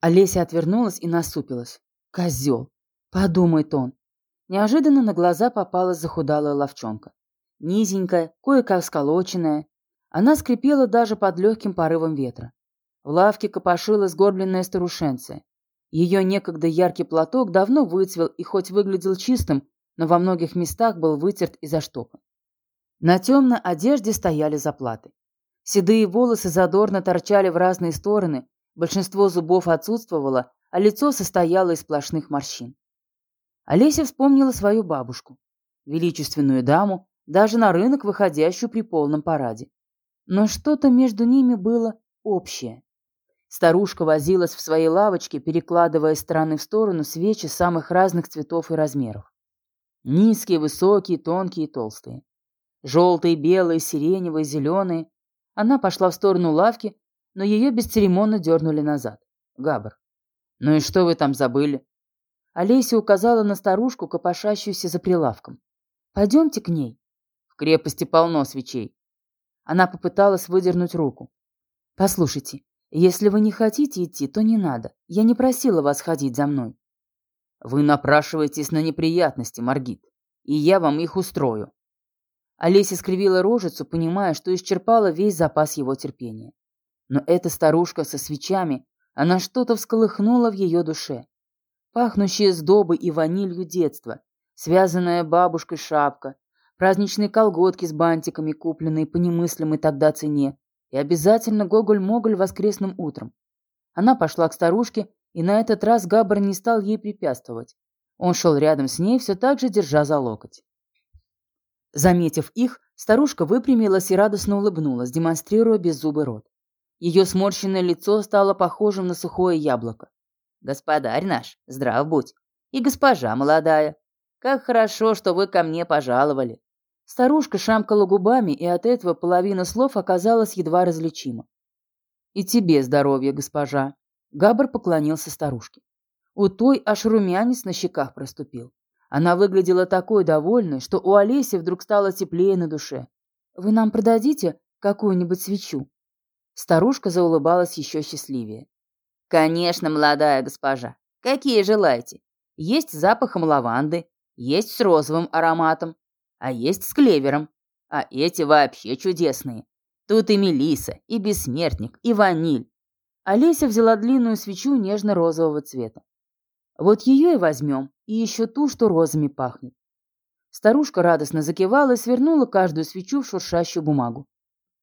Олеся отвернулась и насупилась. Козел. Подумает он. Неожиданно на глаза попалась захудалая ловчонка. Низенькая, кое-как сколоченная. Она скрипела даже под легким порывом ветра. В лавке копошилась сгорбленная старушенция. Ее некогда яркий платок давно выцвел и хоть выглядел чистым, но во многих местах был вытерт и заштопан. На темной одежде стояли заплаты. Седые волосы задорно торчали в разные стороны, большинство зубов отсутствовало, а лицо состояло из сплошных морщин. Олеся вспомнила свою бабушку, величественную даму, даже на рынок, выходящую при полном параде. Но что-то между ними было общее. Старушка возилась в своей лавочке, перекладывая из стороны в сторону свечи самых разных цветов и размеров. Низкие, высокие, тонкие и толстые. Желтые, белые, сиреневые, зеленые. Она пошла в сторону лавки, но ее бесцеремонно дернули назад. Габр. «Ну и что вы там забыли?» Олеся указала на старушку, копошащуюся за прилавком. «Пойдемте к ней». «В крепости полно свечей». Она попыталась выдернуть руку. «Послушайте, если вы не хотите идти, то не надо. Я не просила вас ходить за мной». «Вы напрашиваетесь на неприятности, Маргит, и я вам их устрою». Олеся скривила рожицу, понимая, что исчерпала весь запас его терпения. Но эта старушка со свечами, она что-то всколыхнула в ее душе пахнущие сдобой и ванилью детства, связанная бабушкой шапка, праздничные колготки с бантиками, купленные по немыслимой тогда цене, и обязательно гоголь-моголь воскресным утром. Она пошла к старушке, и на этот раз Габбар не стал ей препятствовать. Он шел рядом с ней, все так же держа за локоть. Заметив их, старушка выпрямилась и радостно улыбнулась, демонстрируя беззубый рот. Ее сморщенное лицо стало похожим на сухое яблоко. Господарь наш, здрав будь. И госпожа молодая. Как хорошо, что вы ко мне пожаловали. Старушка шамкала губами, и от этого половина слов оказалась едва различима. «И тебе здоровья, госпожа!» Габр поклонился старушке. У той аж румянец на щеках проступил. Она выглядела такой довольной, что у Олеси вдруг стало теплее на душе. «Вы нам продадите какую-нибудь свечу?» Старушка заулыбалась еще счастливее. Конечно, молодая госпожа. Какие желаете? Есть с запахом лаванды, есть с розовым ароматом, а есть с клевером. А эти вообще чудесные. Тут и мелиса, и бессмертник, и ваниль. Олеся взяла длинную свечу нежно-розового цвета. Вот ее и возьмем, и еще ту, что розами пахнет. Старушка радостно закивала и свернула каждую свечу в шуршащую бумагу.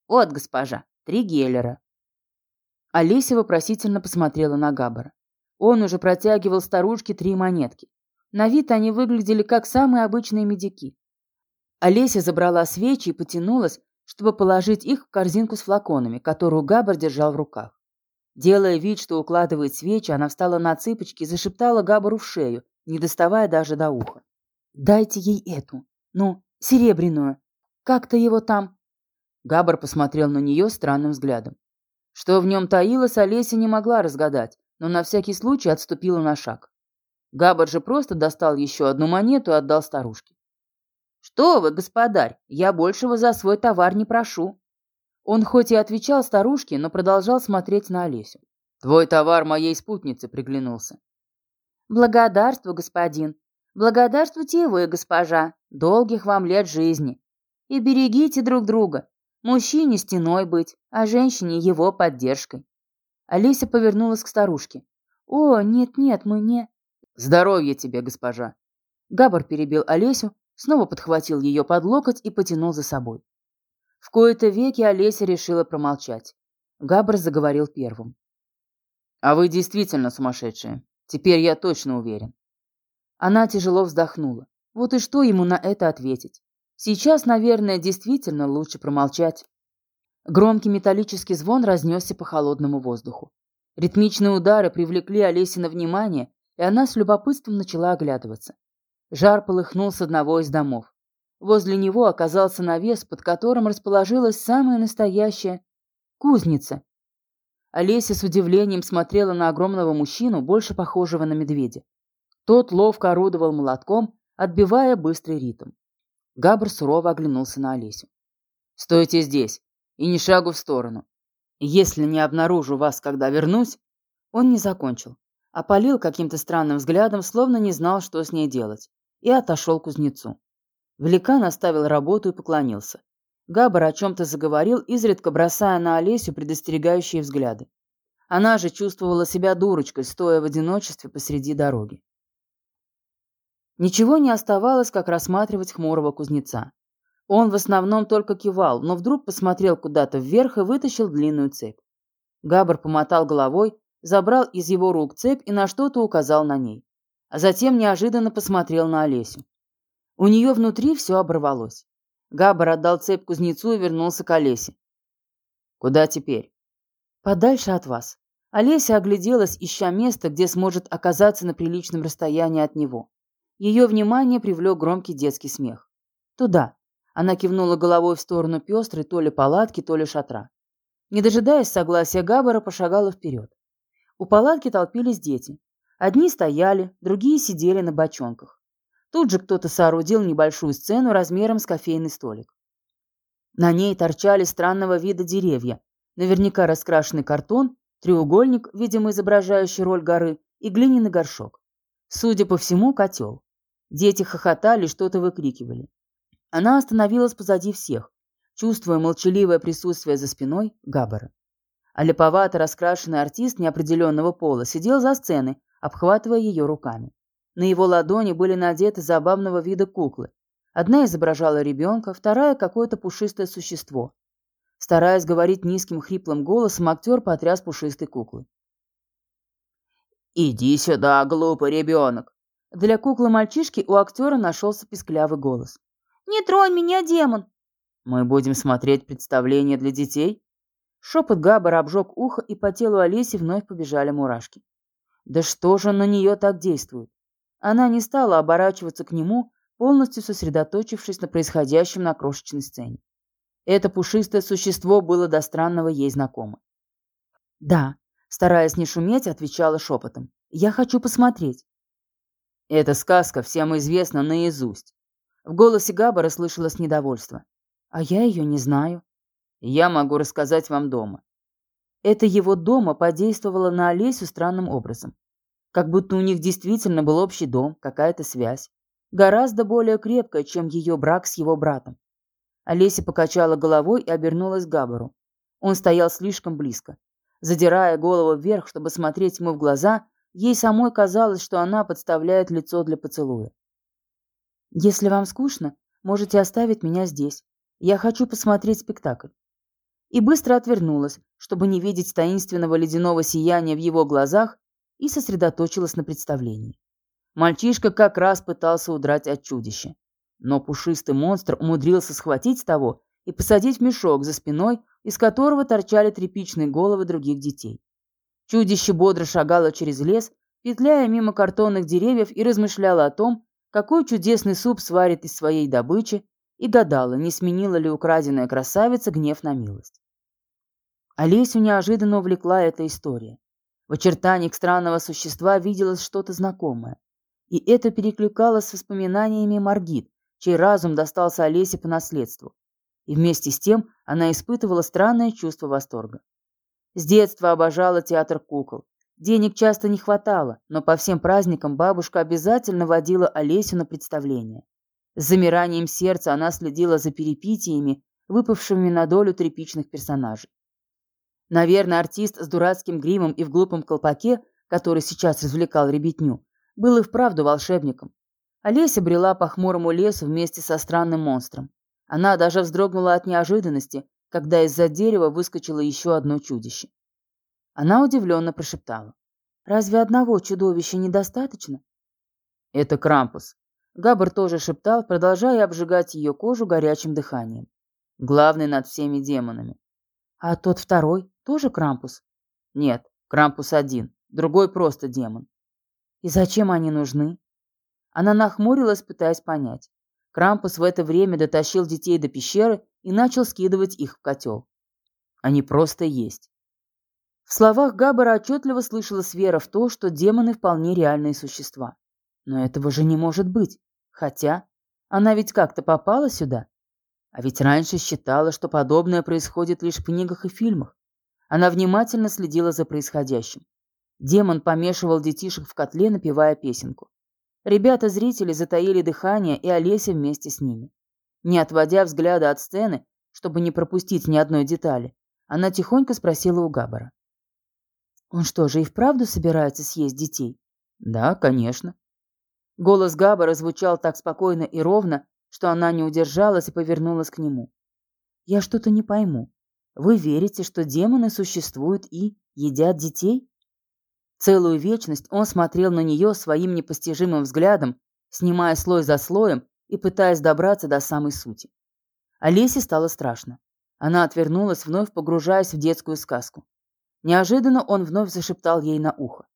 Вот, госпожа, три геллера. Олеся вопросительно посмотрела на Габбара. Он уже протягивал старушке три монетки. На вид они выглядели как самые обычные медики. Олеся забрала свечи и потянулась, чтобы положить их в корзинку с флаконами, которую Габар держал в руках. Делая вид, что укладывает свечи, она встала на цыпочки и зашептала Габару в шею, не доставая даже до уха. «Дайте ей эту. Ну, серебряную. Как-то его там...» Габар посмотрел на нее странным взглядом. Что в нем таилось, Олеся не могла разгадать, но на всякий случай отступила на шаг. Габар же просто достал еще одну монету и отдал старушке. «Что вы, господарь, я большего за свой товар не прошу». Он хоть и отвечал старушке, но продолжал смотреть на Олесю. «Твой товар моей спутнице приглянулся». «Благодарствую, господин. Благодарствуйте и вы, госпожа. Долгих вам лет жизни. И берегите друг друга. Мужчине стеной быть, а женщине его поддержкой». Олеся повернулась к старушке. «О, нет-нет, мы не...» «Здоровья тебе, госпожа!» Габар перебил Олесю, снова подхватил ее под локоть и потянул за собой. В кои-то веки Олеся решила промолчать. Габр заговорил первым. «А вы действительно сумасшедшие. Теперь я точно уверен». Она тяжело вздохнула. Вот и что ему на это ответить? Сейчас, наверное, действительно лучше промолчать. Громкий металлический звон разнесся по холодному воздуху. Ритмичные удары привлекли Олесина внимание, и она с любопытством начала оглядываться. Жар полыхнул с одного из домов. Возле него оказался навес, под которым расположилась самая настоящая кузница. Олеся с удивлением смотрела на огромного мужчину, больше похожего на медведя. Тот ловко орудовал молотком, отбивая быстрый ритм. Габр сурово оглянулся на Олесю. «Стойте здесь и ни шагу в сторону. Если не обнаружу вас, когда вернусь...» Он не закончил, а полил каким-то странным взглядом, словно не знал, что с ней делать и отошел к кузнецу. Великан оставил работу и поклонился. Габар о чем-то заговорил, изредка бросая на Олесю предостерегающие взгляды. Она же чувствовала себя дурочкой, стоя в одиночестве посреди дороги. Ничего не оставалось, как рассматривать хмурого кузнеца. Он в основном только кивал, но вдруг посмотрел куда-то вверх и вытащил длинную цепь. Габар помотал головой, забрал из его рук цепь и на что-то указал на ней а затем неожиданно посмотрел на Олесю. У нее внутри все оборвалось. Габар отдал цепь кузнецу и вернулся к Олесе. «Куда теперь?» «Подальше от вас». Олеся огляделась, ища место, где сможет оказаться на приличном расстоянии от него. Ее внимание привлек громкий детский смех. «Туда». Она кивнула головой в сторону пестрой то ли палатки, то ли шатра. Не дожидаясь согласия Габбара, пошагала вперед. У палатки толпились дети. Одни стояли, другие сидели на бочонках. Тут же кто-то соорудил небольшую сцену размером с кофейный столик. На ней торчали странного вида деревья, наверняка раскрашенный картон, треугольник, видимо изображающий роль горы, и глиняный горшок. Судя по всему, котел. Дети хохотали, что-то выкрикивали. Она остановилась позади всех, чувствуя молчаливое присутствие за спиной Габбара. А леповато раскрашенный артист неопределенного пола сидел за сценой, обхватывая ее руками. На его ладони были надеты забавного вида куклы. Одна изображала ребенка, вторая – какое-то пушистое существо. Стараясь говорить низким хриплым голосом, актер потряс пушистой куклы. «Иди сюда, глупый ребенок!» Для куклы-мальчишки у актера нашелся писклявый голос. «Не тронь меня, демон!» «Мы будем смотреть представление для детей?» Шепот Габбара обжег ухо, и по телу Олеси вновь побежали мурашки. Да что же на нее так действует? Она не стала оборачиваться к нему, полностью сосредоточившись на происходящем на крошечной сцене. Это пушистое существо было до странного ей знакомо. «Да», — стараясь не шуметь, отвечала шепотом. «Я хочу посмотреть». «Эта сказка всем известна наизусть». В голосе Габбара слышалось недовольство. «А я ее не знаю». «Я могу рассказать вам дома. Это его дома подействовало на Олесю странным образом. Как будто у них действительно был общий дом, какая-то связь. Гораздо более крепкая, чем ее брак с его братом. Олеся покачала головой и обернулась к Габару. Он стоял слишком близко. Задирая голову вверх, чтобы смотреть ему в глаза, ей самой казалось, что она подставляет лицо для поцелуя. «Если вам скучно, можете оставить меня здесь. Я хочу посмотреть спектакль и быстро отвернулась, чтобы не видеть таинственного ледяного сияния в его глазах, и сосредоточилась на представлении. Мальчишка как раз пытался удрать от чудища. Но пушистый монстр умудрился схватить того и посадить в мешок за спиной, из которого торчали тряпичные головы других детей. Чудище бодро шагало через лес, петляя мимо картонных деревьев и размышляло о том, какой чудесный суп сварит из своей добычи, и гадала, не сменила ли украденная красавица гнев на милость. Олесю неожиданно увлекла эта история. В очертаниях странного существа виделось что-то знакомое. И это перекликалось с воспоминаниями Маргит, чей разум достался Олесе по наследству. И вместе с тем она испытывала странное чувство восторга. С детства обожала театр кукол. Денег часто не хватало, но по всем праздникам бабушка обязательно водила Олесю на представление. С замиранием сердца она следила за перипетиями, выпавшими на долю тряпичных персонажей. Наверное, артист с дурацким гримом и в глупом колпаке, который сейчас развлекал ребятню, был и вправду волшебником. Олеся брела по хмурому лесу вместе со странным монстром. Она даже вздрогнула от неожиданности, когда из-за дерева выскочило еще одно чудище. Она удивленно прошептала. «Разве одного чудовища недостаточно?» «Это Крампус». Габр тоже шептал, продолжая обжигать ее кожу горячим дыханием. «Главный над всеми демонами». «А тот второй тоже Крампус?» «Нет, Крампус один, другой просто демон». «И зачем они нужны?» Она нахмурилась, пытаясь понять. Крампус в это время дотащил детей до пещеры и начал скидывать их в котел. Они просто есть. В словах Габбара отчетливо слышалась вера в то, что демоны вполне реальные существа. Но этого же не может быть. Хотя, она ведь как-то попала сюда. А ведь раньше считала, что подобное происходит лишь в книгах и фильмах. Она внимательно следила за происходящим. Демон помешивал детишек в котле, напевая песенку. Ребята-зрители затаили дыхание, и Олеся вместе с ними. Не отводя взгляда от сцены, чтобы не пропустить ни одной детали, она тихонько спросила у Габбара. «Он что же и вправду собирается съесть детей?» «Да, конечно». Голос Габбара звучал так спокойно и ровно, что она не удержалась и повернулась к нему. «Я что-то не пойму. Вы верите, что демоны существуют и едят детей?» Целую вечность он смотрел на нее своим непостижимым взглядом, снимая слой за слоем и пытаясь добраться до самой сути. Олесе стало страшно. Она отвернулась, вновь погружаясь в детскую сказку. Неожиданно он вновь зашептал ей на ухо.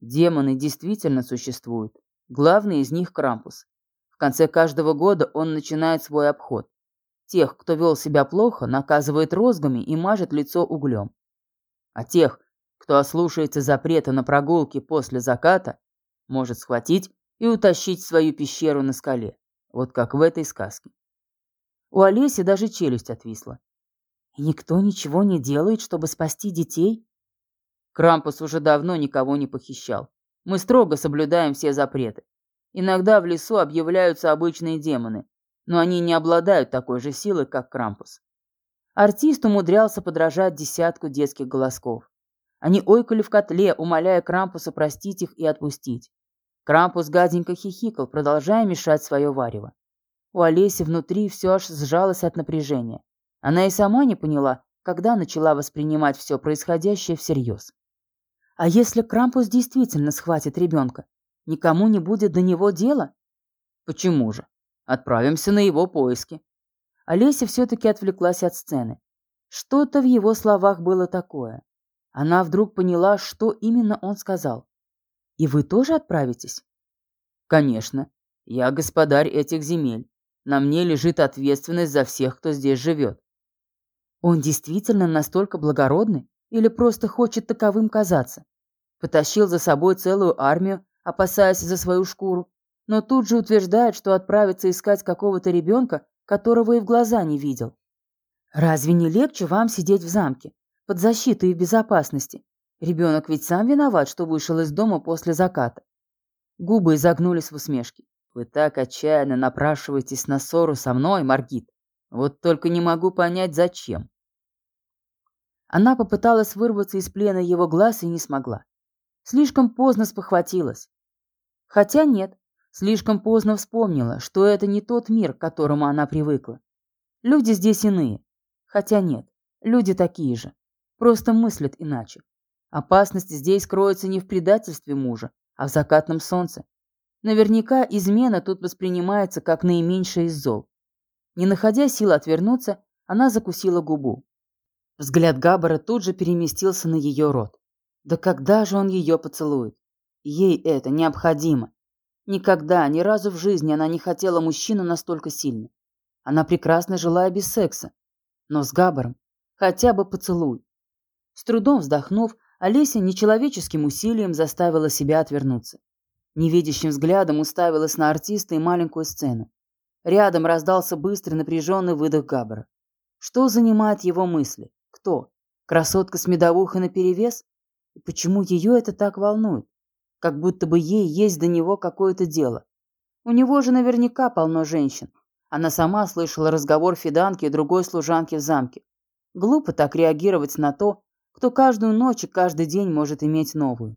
Демоны действительно существуют. Главный из них – Крампус. В конце каждого года он начинает свой обход. Тех, кто вел себя плохо, наказывает розгами и мажет лицо углем. А тех, кто ослушается запрета на прогулки после заката, может схватить и утащить в свою пещеру на скале, вот как в этой сказке. У Олеси даже челюсть отвисла. Никто ничего не делает, чтобы спасти детей? Крампус уже давно никого не похищал. Мы строго соблюдаем все запреты. Иногда в лесу объявляются обычные демоны, но они не обладают такой же силой, как Крампус. Артист умудрялся подражать десятку детских голосков. Они ойкали в котле, умоляя Крампуса простить их и отпустить. Крампус гаденько хихикал, продолжая мешать свое варево. У Олеси внутри все аж сжалось от напряжения. Она и сама не поняла, когда начала воспринимать все происходящее всерьез. А если Крампус действительно схватит ребенка, никому не будет до него дела? Почему же? Отправимся на его поиски. Олеся все-таки отвлеклась от сцены. Что-то в его словах было такое. Она вдруг поняла, что именно он сказал. «И вы тоже отправитесь?» «Конечно. Я господарь этих земель. На мне лежит ответственность за всех, кто здесь живет». «Он действительно настолько благородный или просто хочет таковым казаться?» Потащил за собой целую армию, опасаясь за свою шкуру, но тут же утверждает, что отправится искать какого-то ребенка, которого и в глаза не видел. «Разве не легче вам сидеть в замке, под защитой и в безопасности. Ребенок ведь сам виноват, что вышел из дома после заката. Губы изогнулись в усмешке. Вы так отчаянно напрашиваетесь на ссору со мной, Маргит. Вот только не могу понять, зачем. Она попыталась вырваться из плена его глаз и не смогла. Слишком поздно спохватилась. Хотя нет, слишком поздно вспомнила, что это не тот мир, к которому она привыкла. Люди здесь иные. Хотя нет, люди такие же. Просто мыслят иначе. Опасность здесь кроется не в предательстве мужа, а в закатном солнце. Наверняка измена тут воспринимается как наименьшее из зол. Не находя сил отвернуться, она закусила губу. Взгляд Габбара тут же переместился на ее рот. Да когда же он ее поцелует? Ей это необходимо. Никогда, ни разу в жизни она не хотела мужчину настолько сильно. Она прекрасно жила без секса. Но с Габбаром хотя бы поцелуй. С трудом вздохнув, Олеся нечеловеческим усилием заставила себя отвернуться. Невидящим взглядом уставилась на артиста и маленькую сцену. Рядом раздался быстрый напряженный выдох Габбара. Что занимает его мысли? Кто? Красотка с медовухой наперевес? И почему ее это так волнует? Как будто бы ей есть до него какое-то дело. У него же наверняка полно женщин. Она сама слышала разговор Фиданки и другой служанки в замке. Глупо так реагировать на то, кто каждую ночь и каждый день может иметь новую.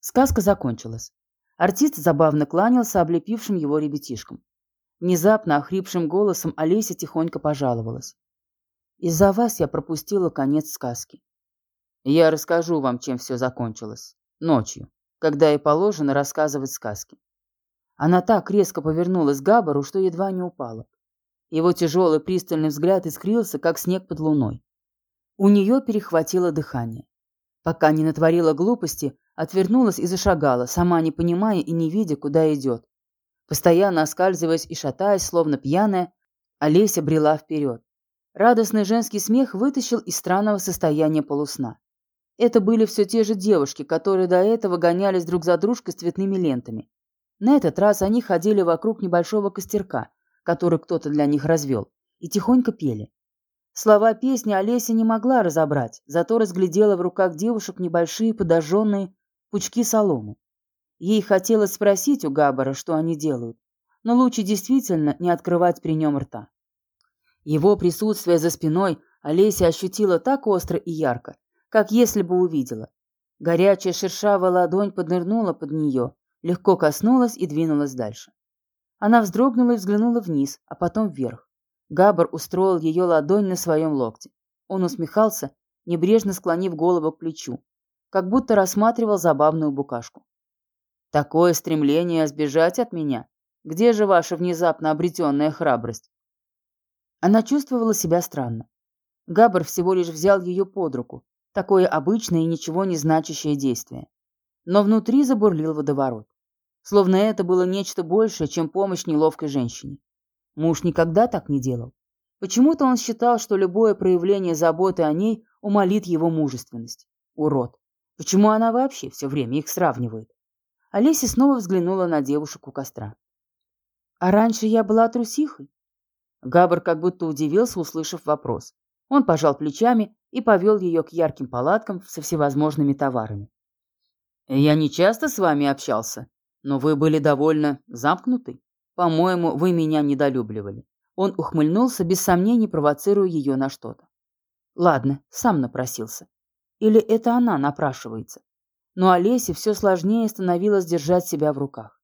Сказка закончилась. Артист забавно кланялся облепившим его ребятишкам. Внезапно охрипшим голосом Олеся тихонько пожаловалась. «Из-за вас я пропустила конец сказки. Я расскажу вам, чем все закончилось. Ночью, когда и положено рассказывать сказки». Она так резко повернулась к Габару, что едва не упала. Его тяжелый пристальный взгляд искрился, как снег под луной. У нее перехватило дыхание. Пока не натворила глупости, отвернулась и зашагала, сама не понимая и не видя, куда идет. Постоянно оскальзываясь и шатаясь, словно пьяная, Олеся брела вперед. Радостный женский смех вытащил из странного состояния полусна. Это были все те же девушки, которые до этого гонялись друг за дружкой с цветными лентами. На этот раз они ходили вокруг небольшого костерка, который кто-то для них развел, и тихонько пели. Слова песни Олеся не могла разобрать, зато разглядела в руках девушек небольшие подожженные пучки соломы. Ей хотелось спросить у Габбара, что они делают, но лучше действительно не открывать при нем рта. Его присутствие за спиной Олеся ощутила так остро и ярко, как если бы увидела. Горячая шершавая ладонь поднырнула под нее, легко коснулась и двинулась дальше. Она вздрогнула и взглянула вниз, а потом вверх. Габар устроил ее ладонь на своем локте. Он усмехался, небрежно склонив голову к плечу, как будто рассматривал забавную букашку. «Такое стремление сбежать от меня? Где же ваша внезапно обретенная храбрость?» Она чувствовала себя странно. Габар всего лишь взял ее под руку, такое обычное и ничего не значащее действие. Но внутри забурлил водоворот. Словно это было нечто большее, чем помощь неловкой женщине. Муж никогда так не делал. Почему-то он считал, что любое проявление заботы о ней умолит его мужественность. Урод. Почему она вообще все время их сравнивает? Олеся снова взглянула на девушек у костра. «А раньше я была трусихой?» Габр как будто удивился, услышав вопрос. Он пожал плечами и повел ее к ярким палаткам со всевозможными товарами. «Я не часто с вами общался, но вы были довольно замкнуты. По-моему, вы меня недолюбливали. Он ухмыльнулся, без сомнений провоцируя ее на что-то. Ладно, сам напросился. Или это она напрашивается. Но Олесе все сложнее становилось держать себя в руках.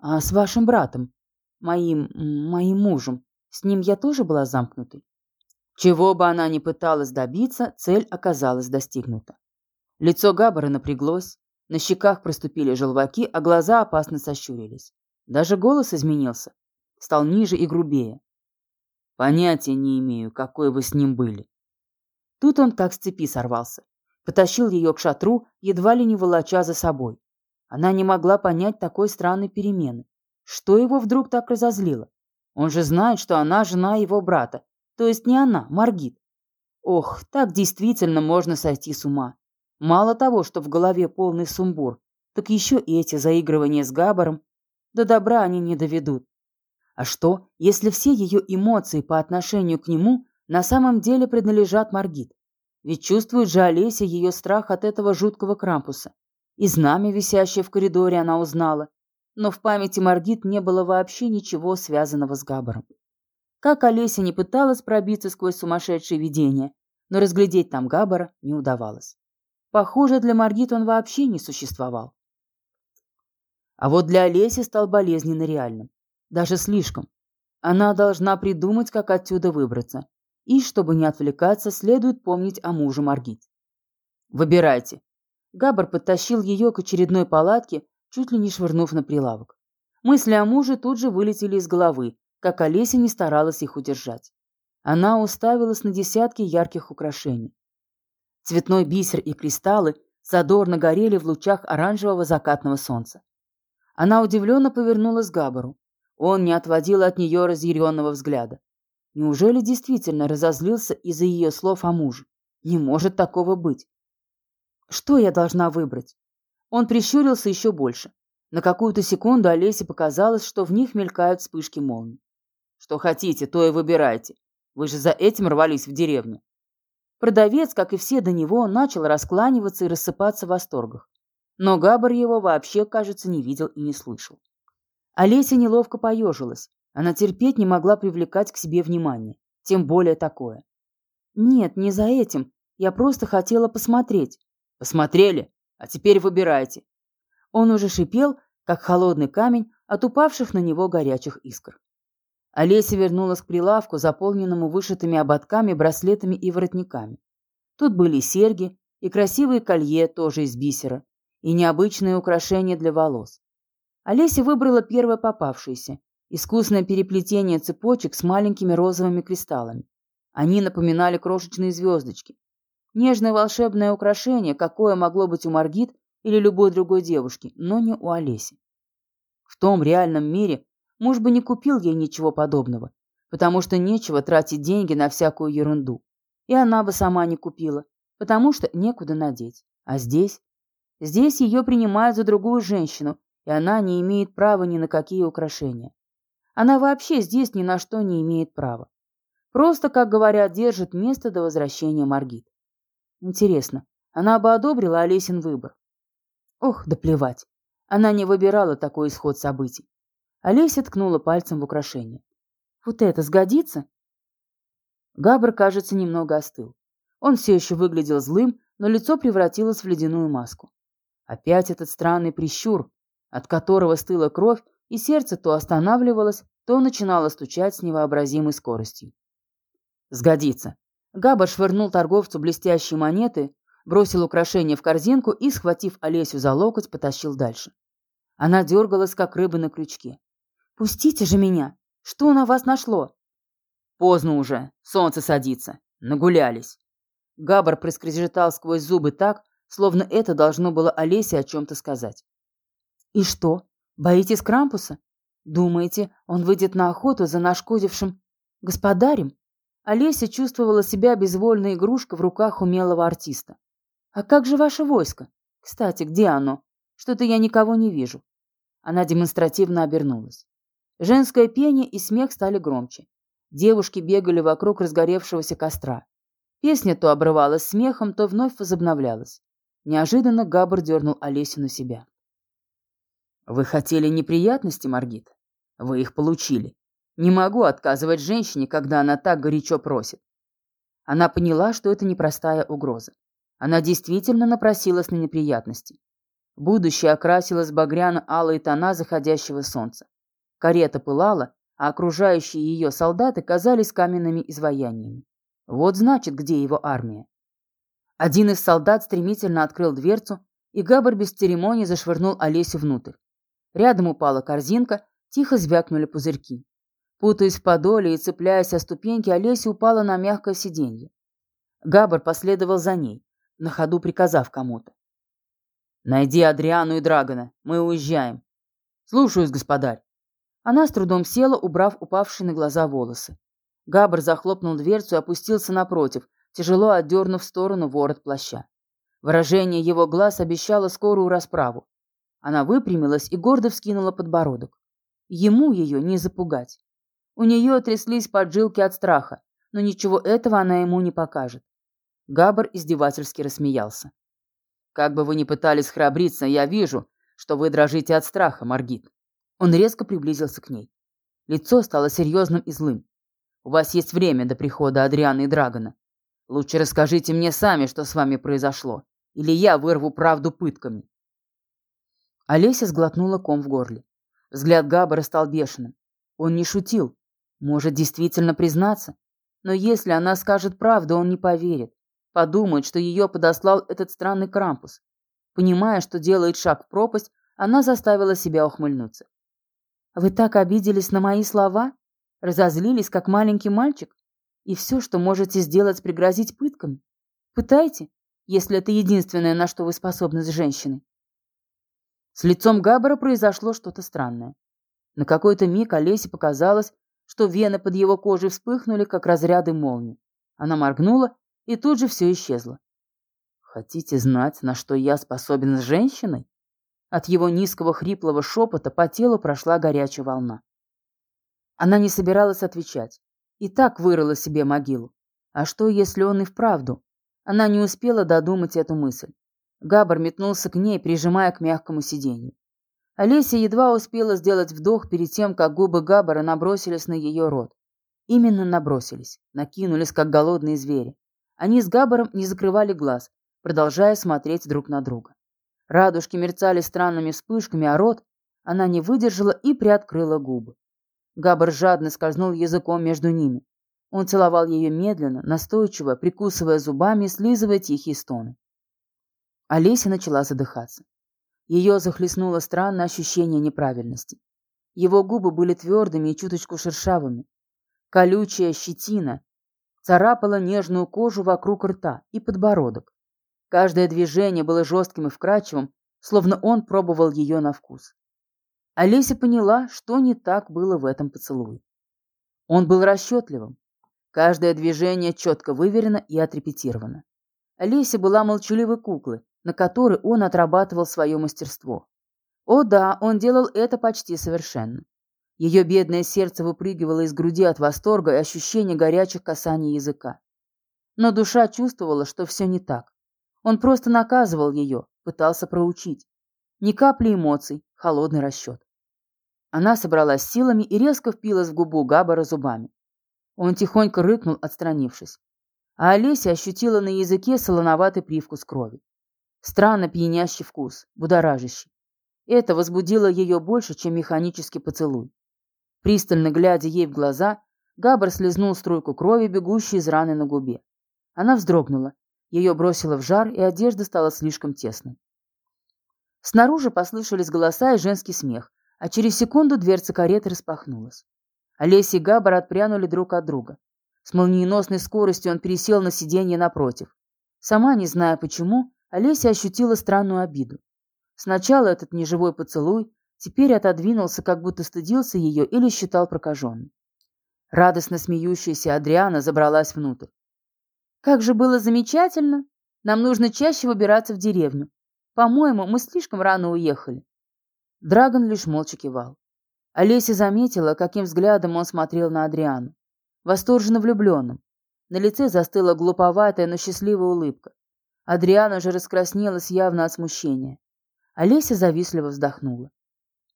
А с вашим братом, моим, моим мужем, с ним я тоже была замкнутой? Чего бы она ни пыталась добиться, цель оказалась достигнута. Лицо Габбара напряглось, на щеках проступили желваки, а глаза опасно сощурились. Даже голос изменился, стал ниже и грубее. Понятия не имею, какой вы с ним были. Тут он как с цепи сорвался. Потащил ее к шатру, едва ли не волоча за собой. Она не могла понять такой странной перемены. Что его вдруг так разозлило? Он же знает, что она жена его брата. То есть не она, Маргит. Ох, так действительно можно сойти с ума. Мало того, что в голове полный сумбур, так еще и эти заигрывания с Габаром до добра они не доведут. А что, если все ее эмоции по отношению к нему на самом деле принадлежат Маргит? Ведь чувствует же Олеся ее страх от этого жуткого крампуса. И знамя, висящее в коридоре, она узнала. Но в памяти Маргит не было вообще ничего связанного с Габаром. Как Олеся не пыталась пробиться сквозь сумасшедшие видения, но разглядеть там Габара не удавалось. Похоже, для Маргит он вообще не существовал. А вот для Олеси стал болезненно реальным. Даже слишком. Она должна придумать, как отсюда выбраться. И, чтобы не отвлекаться, следует помнить о муже Маргит. «Выбирайте». Габар подтащил ее к очередной палатке, чуть ли не швырнув на прилавок. Мысли о муже тут же вылетели из головы, как Олеся не старалась их удержать. Она уставилась на десятки ярких украшений. Цветной бисер и кристаллы задорно горели в лучах оранжевого закатного солнца. Она удивленно повернулась к Габару. Он не отводил от нее разъяренного взгляда. Неужели действительно разозлился из-за ее слов о муже? Не может такого быть. Что я должна выбрать? Он прищурился еще больше. На какую-то секунду Олесе показалось, что в них мелькают вспышки молний. Что хотите, то и выбирайте. Вы же за этим рвались в деревню. Продавец, как и все до него, начал раскланиваться и рассыпаться в восторгах. Но Габар его вообще, кажется, не видел и не слышал. Олеся неловко поежилась. Она терпеть не могла привлекать к себе внимание. Тем более такое. «Нет, не за этим. Я просто хотела посмотреть». «Посмотрели? А теперь выбирайте. Он уже шипел, как холодный камень от упавших на него горячих искр. Олеся вернулась к прилавку, заполненному вышитыми ободками, браслетами и воротниками. Тут были серьги и красивые колье, тоже из бисера, и необычные украшения для волос. Олеся выбрала первое попавшееся – искусное переплетение цепочек с маленькими розовыми кристаллами. Они напоминали крошечные звездочки. Нежное волшебное украшение, какое могло быть у Маргит, или любой другой девушки, но не у Олеси. В том реальном мире муж бы не купил ей ничего подобного, потому что нечего тратить деньги на всякую ерунду. И она бы сама не купила, потому что некуда надеть. А здесь? Здесь ее принимают за другую женщину, и она не имеет права ни на какие украшения. Она вообще здесь ни на что не имеет права. Просто, как говорят, держит место до возвращения Маргит. Интересно, она бы одобрила Олесин выбор? Ох, да плевать. Она не выбирала такой исход событий. Олеся ткнула пальцем в украшение. Вот это сгодится? Габр, кажется, немного остыл. Он все еще выглядел злым, но лицо превратилось в ледяную маску. Опять этот странный прищур, от которого стыла кровь, и сердце то останавливалось, то начинало стучать с невообразимой скоростью. «Сгодится». Габар швырнул торговцу блестящие монеты, бросил украшение в корзинку и, схватив Олесю за локоть, потащил дальше. Она дергалась, как рыба на крючке. «Пустите же меня! Что на вас нашло?» «Поздно уже. Солнце садится. Нагулялись». Габар проскрежетал сквозь зубы так, словно это должно было Олесе о чем-то сказать. «И что? Боитесь Крампуса? Думаете, он выйдет на охоту за нашкодившим господарем?» Олеся чувствовала себя безвольной игрушкой в руках умелого артиста. «А как же ваше войско? Кстати, где оно? Что-то я никого не вижу». Она демонстративно обернулась. Женское пение и смех стали громче. Девушки бегали вокруг разгоревшегося костра. Песня то обрывалась смехом, то вновь возобновлялась. Неожиданно Габр дернул Олесю на себя. «Вы хотели неприятности, Маргит? Вы их получили. Не могу отказывать женщине, когда она так горячо просит». Она поняла, что это непростая угроза. Она действительно напросилась на неприятности. Будущее окрасилось багряно-алые тона заходящего солнца. Карета пылала, а окружающие ее солдаты казались каменными изваяниями. Вот значит, где его армия. Один из солдат стремительно открыл дверцу, и Габар без церемонии зашвырнул Олесю внутрь. Рядом упала корзинка, тихо звякнули пузырьки. Путаясь в подоле и цепляясь о ступеньки, Олеся упала на мягкое сиденье. Габар последовал за ней на ходу приказав кому-то. «Найди Адриану и Драгона. Мы уезжаем». «Слушаюсь, господарь». Она с трудом села, убрав упавшие на глаза волосы. Габр захлопнул дверцу и опустился напротив, тяжело отдернув в сторону ворот плаща. Выражение его глаз обещало скорую расправу. Она выпрямилась и гордо вскинула подбородок. Ему ее не запугать. У нее тряслись поджилки от страха, но ничего этого она ему не покажет. Габр издевательски рассмеялся. «Как бы вы ни пытались храбриться, я вижу, что вы дрожите от страха, Маргит». Он резко приблизился к ней. Лицо стало серьезным и злым. «У вас есть время до прихода Адриана и Драгона. Лучше расскажите мне сами, что с вами произошло, или я вырву правду пытками». Олеся сглотнула ком в горле. Взгляд Габбара стал бешеным. Он не шутил. Может действительно признаться. Но если она скажет правду, он не поверит. Подумает, что ее подослал этот странный Крампус. Понимая, что делает шаг в пропасть, она заставила себя ухмыльнуться. «Вы так обиделись на мои слова? Разозлились, как маленький мальчик? И все, что можете сделать, пригрозить пытками? Пытайте, если это единственное, на что вы способны с женщиной». С лицом Габбара произошло что-то странное. На какой-то миг Олесе показалось, что вены под его кожей вспыхнули, как разряды молнии. Она моргнула, и тут же все исчезло. «Хотите знать, на что я способен с женщиной?» От его низкого хриплого шепота по телу прошла горячая волна. Она не собиралась отвечать. И так вырыла себе могилу. А что, если он и вправду? Она не успела додумать эту мысль. Габар метнулся к ней, прижимая к мягкому сиденью. Олеся едва успела сделать вдох перед тем, как губы Габбара набросились на ее рот. Именно набросились, накинулись, как голодные звери. Они с Габбаром не закрывали глаз, продолжая смотреть друг на друга. Радужки мерцали странными вспышками, а рот она не выдержала и приоткрыла губы. Габбар жадно скользнул языком между ними. Он целовал ее медленно, настойчиво, прикусывая зубами слизывая тихие стоны. Олеся начала задыхаться. Ее захлестнуло странное ощущение неправильности. Его губы были твердыми и чуточку шершавыми. Колючая щетина царапала нежную кожу вокруг рта и подбородок. Каждое движение было жестким и вкрадчивым, словно он пробовал ее на вкус. Олеся поняла, что не так было в этом поцелуе. Он был расчетливым. Каждое движение четко выверено и отрепетировано. Олеся была молчаливой куклой, на которой он отрабатывал свое мастерство. О да, он делал это почти совершенно. Ее бедное сердце выпрыгивало из груди от восторга и ощущения горячих касаний языка. Но душа чувствовала, что все не так. Он просто наказывал ее, пытался проучить. Ни капли эмоций, холодный расчет. Она собралась силами и резко впилась в губу Габбара зубами. Он тихонько рыкнул, отстранившись. А Олеся ощутила на языке солоноватый привкус крови. Странно пьянящий вкус, будоражащий. Это возбудило ее больше, чем механический поцелуй. Пристально глядя ей в глаза, Габр слезнул струйку крови, бегущей из раны на губе. Она вздрогнула. Ее бросило в жар, и одежда стала слишком тесной. Снаружи послышались голоса и женский смех, а через секунду дверца кареты распахнулась. Олеся и Габар отпрянули друг от друга. С молниеносной скоростью он пересел на сиденье напротив. Сама, не зная почему, Олеся ощутила странную обиду. Сначала этот неживой поцелуй, теперь отодвинулся, как будто стыдился ее или считал прокаженной. Радостно смеющаяся Адриана забралась внутрь. «Как же было замечательно! Нам нужно чаще выбираться в деревню. По-моему, мы слишком рано уехали». Драгон лишь молча кивал. Олеся заметила, каким взглядом он смотрел на Адриану. Восторженно влюбленным. На лице застыла глуповатая, но счастливая улыбка. Адриана же раскраснелась явно от смущения. Олеся завистливо вздохнула.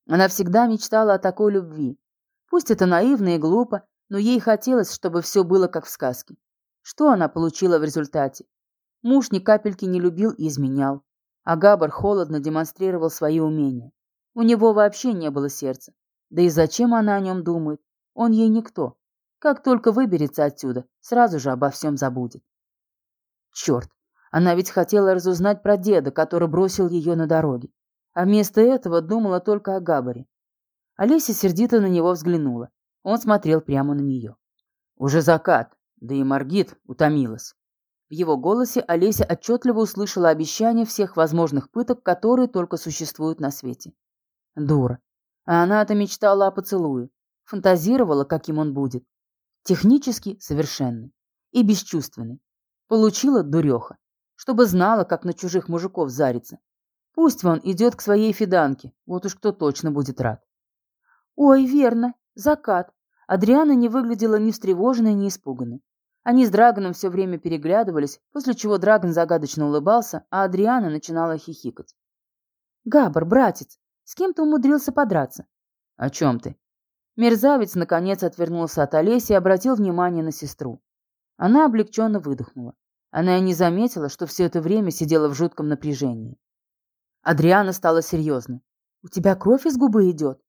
Она всегда мечтала о такой любви. Пусть это наивно и глупо, но ей хотелось, чтобы все было как в сказке. Что она получила в результате? Муж ни капельки не любил и изменял. А Габар холодно демонстрировал свои умения. У него вообще не было сердца. Да и зачем она о нем думает? Он ей никто. Как только выберется отсюда, сразу же обо всем забудет. Черт, она ведь хотела разузнать про деда, который бросил ее на дороге. А вместо этого думала только о Габаре. Олеся сердито на него взглянула. Он смотрел прямо на нее. Уже закат, да и Маргит утомилась. В его голосе Олеся отчетливо услышала обещание всех возможных пыток, которые только существуют на свете. Дура. А она-то мечтала о поцелуе. Фантазировала, каким он будет. Технически совершенный. И бесчувственный. Получила дуреха чтобы знала, как на чужих мужиков зариться. Пусть вон идет к своей фиданке, вот уж кто точно будет рад. Ой, верно, закат. Адриана не выглядела ни встревоженной, ни испуганной. Они с Драгоном все время переглядывались, после чего Драгон загадочно улыбался, а Адриана начинала хихикать. «Габар, братец, с кем ты умудрился подраться?» «О чем ты?» Мерзавец, наконец, отвернулся от Олеси и обратил внимание на сестру. Она облегченно выдохнула. Она и не заметила, что все это время сидела в жутком напряжении. Адриана стала серьезной. «У тебя кровь из губы идет?»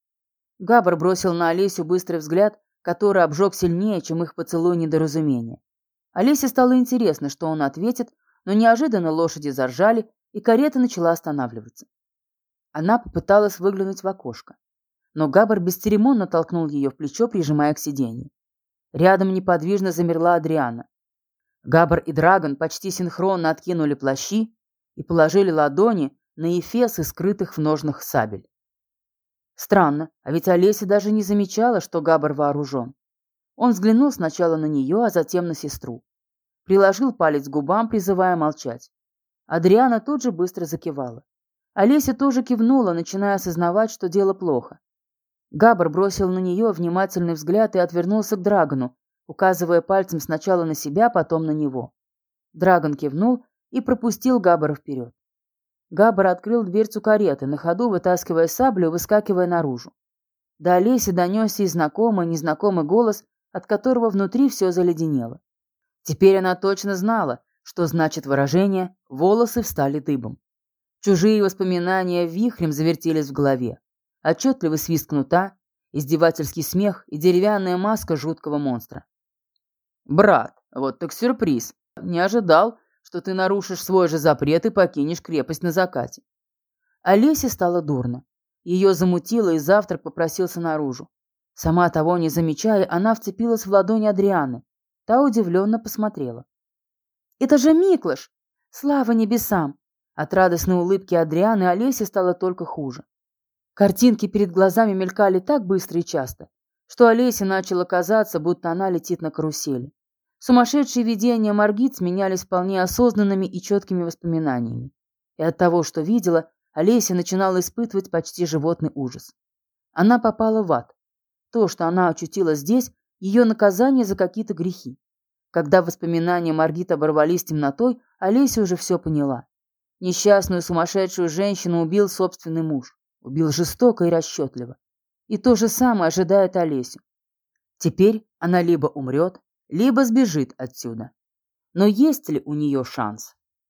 Габр бросил на Олесю быстрый взгляд, который обжег сильнее, чем их поцелуй недоразумения. Олесе стало интересно, что он ответит, но неожиданно лошади заржали, и карета начала останавливаться. Она попыталась выглянуть в окошко. Но Габар бесцеремонно толкнул ее в плечо, прижимая к сиденью. Рядом неподвижно замерла Адриана. Габар и Драгон почти синхронно откинули плащи и положили ладони на эфесы, скрытых в ножнах сабель. Странно, а ведь Олеся даже не замечала, что Габар вооружен. Он взглянул сначала на нее, а затем на сестру. Приложил палец к губам, призывая молчать. Адриана тут же быстро закивала. Олеся тоже кивнула, начиная осознавать, что дело плохо. Габар бросил на нее внимательный взгляд и отвернулся к Драгону, указывая пальцем сначала на себя, потом на него. Драгон кивнул и пропустил Габбара вперед. Габбар открыл дверцу кареты, на ходу вытаскивая саблю, выскакивая наружу. До Олеси донесся и знакомый, незнакомый голос, от которого внутри все заледенело. Теперь она точно знала, что значит выражение «волосы встали дыбом». Чужие воспоминания вихрем завертелись в голове. Отчетливый свист кнута, издевательский смех и деревянная маска жуткого монстра. «Брат, вот так сюрприз. Не ожидал, что ты нарушишь свой же запрет и покинешь крепость на закате». Олесе стало дурно. Ее замутило, и завтрак попросился наружу. Сама того не замечая, она вцепилась в ладонь Адрианы. Та удивленно посмотрела. «Это же Миклыш! Слава небесам!» От радостной улыбки Адрианы Олесе стало только хуже. Картинки перед глазами мелькали так быстро и часто, что Олесе начало казаться, будто она летит на карусели. Сумасшедшие видения Маргит сменялись вполне осознанными и четкими воспоминаниями. И от того, что видела, Олеся начинала испытывать почти животный ужас. Она попала в ад. То, что она очутилась здесь, ее наказание за какие-то грехи. Когда воспоминания Маргит оборвались темнотой, Олеся уже все поняла. Несчастную сумасшедшую женщину убил собственный муж. Убил жестоко и расчетливо. И то же самое ожидает Олесю. Теперь она либо умрет, либо сбежит отсюда. Но есть ли у нее шанс?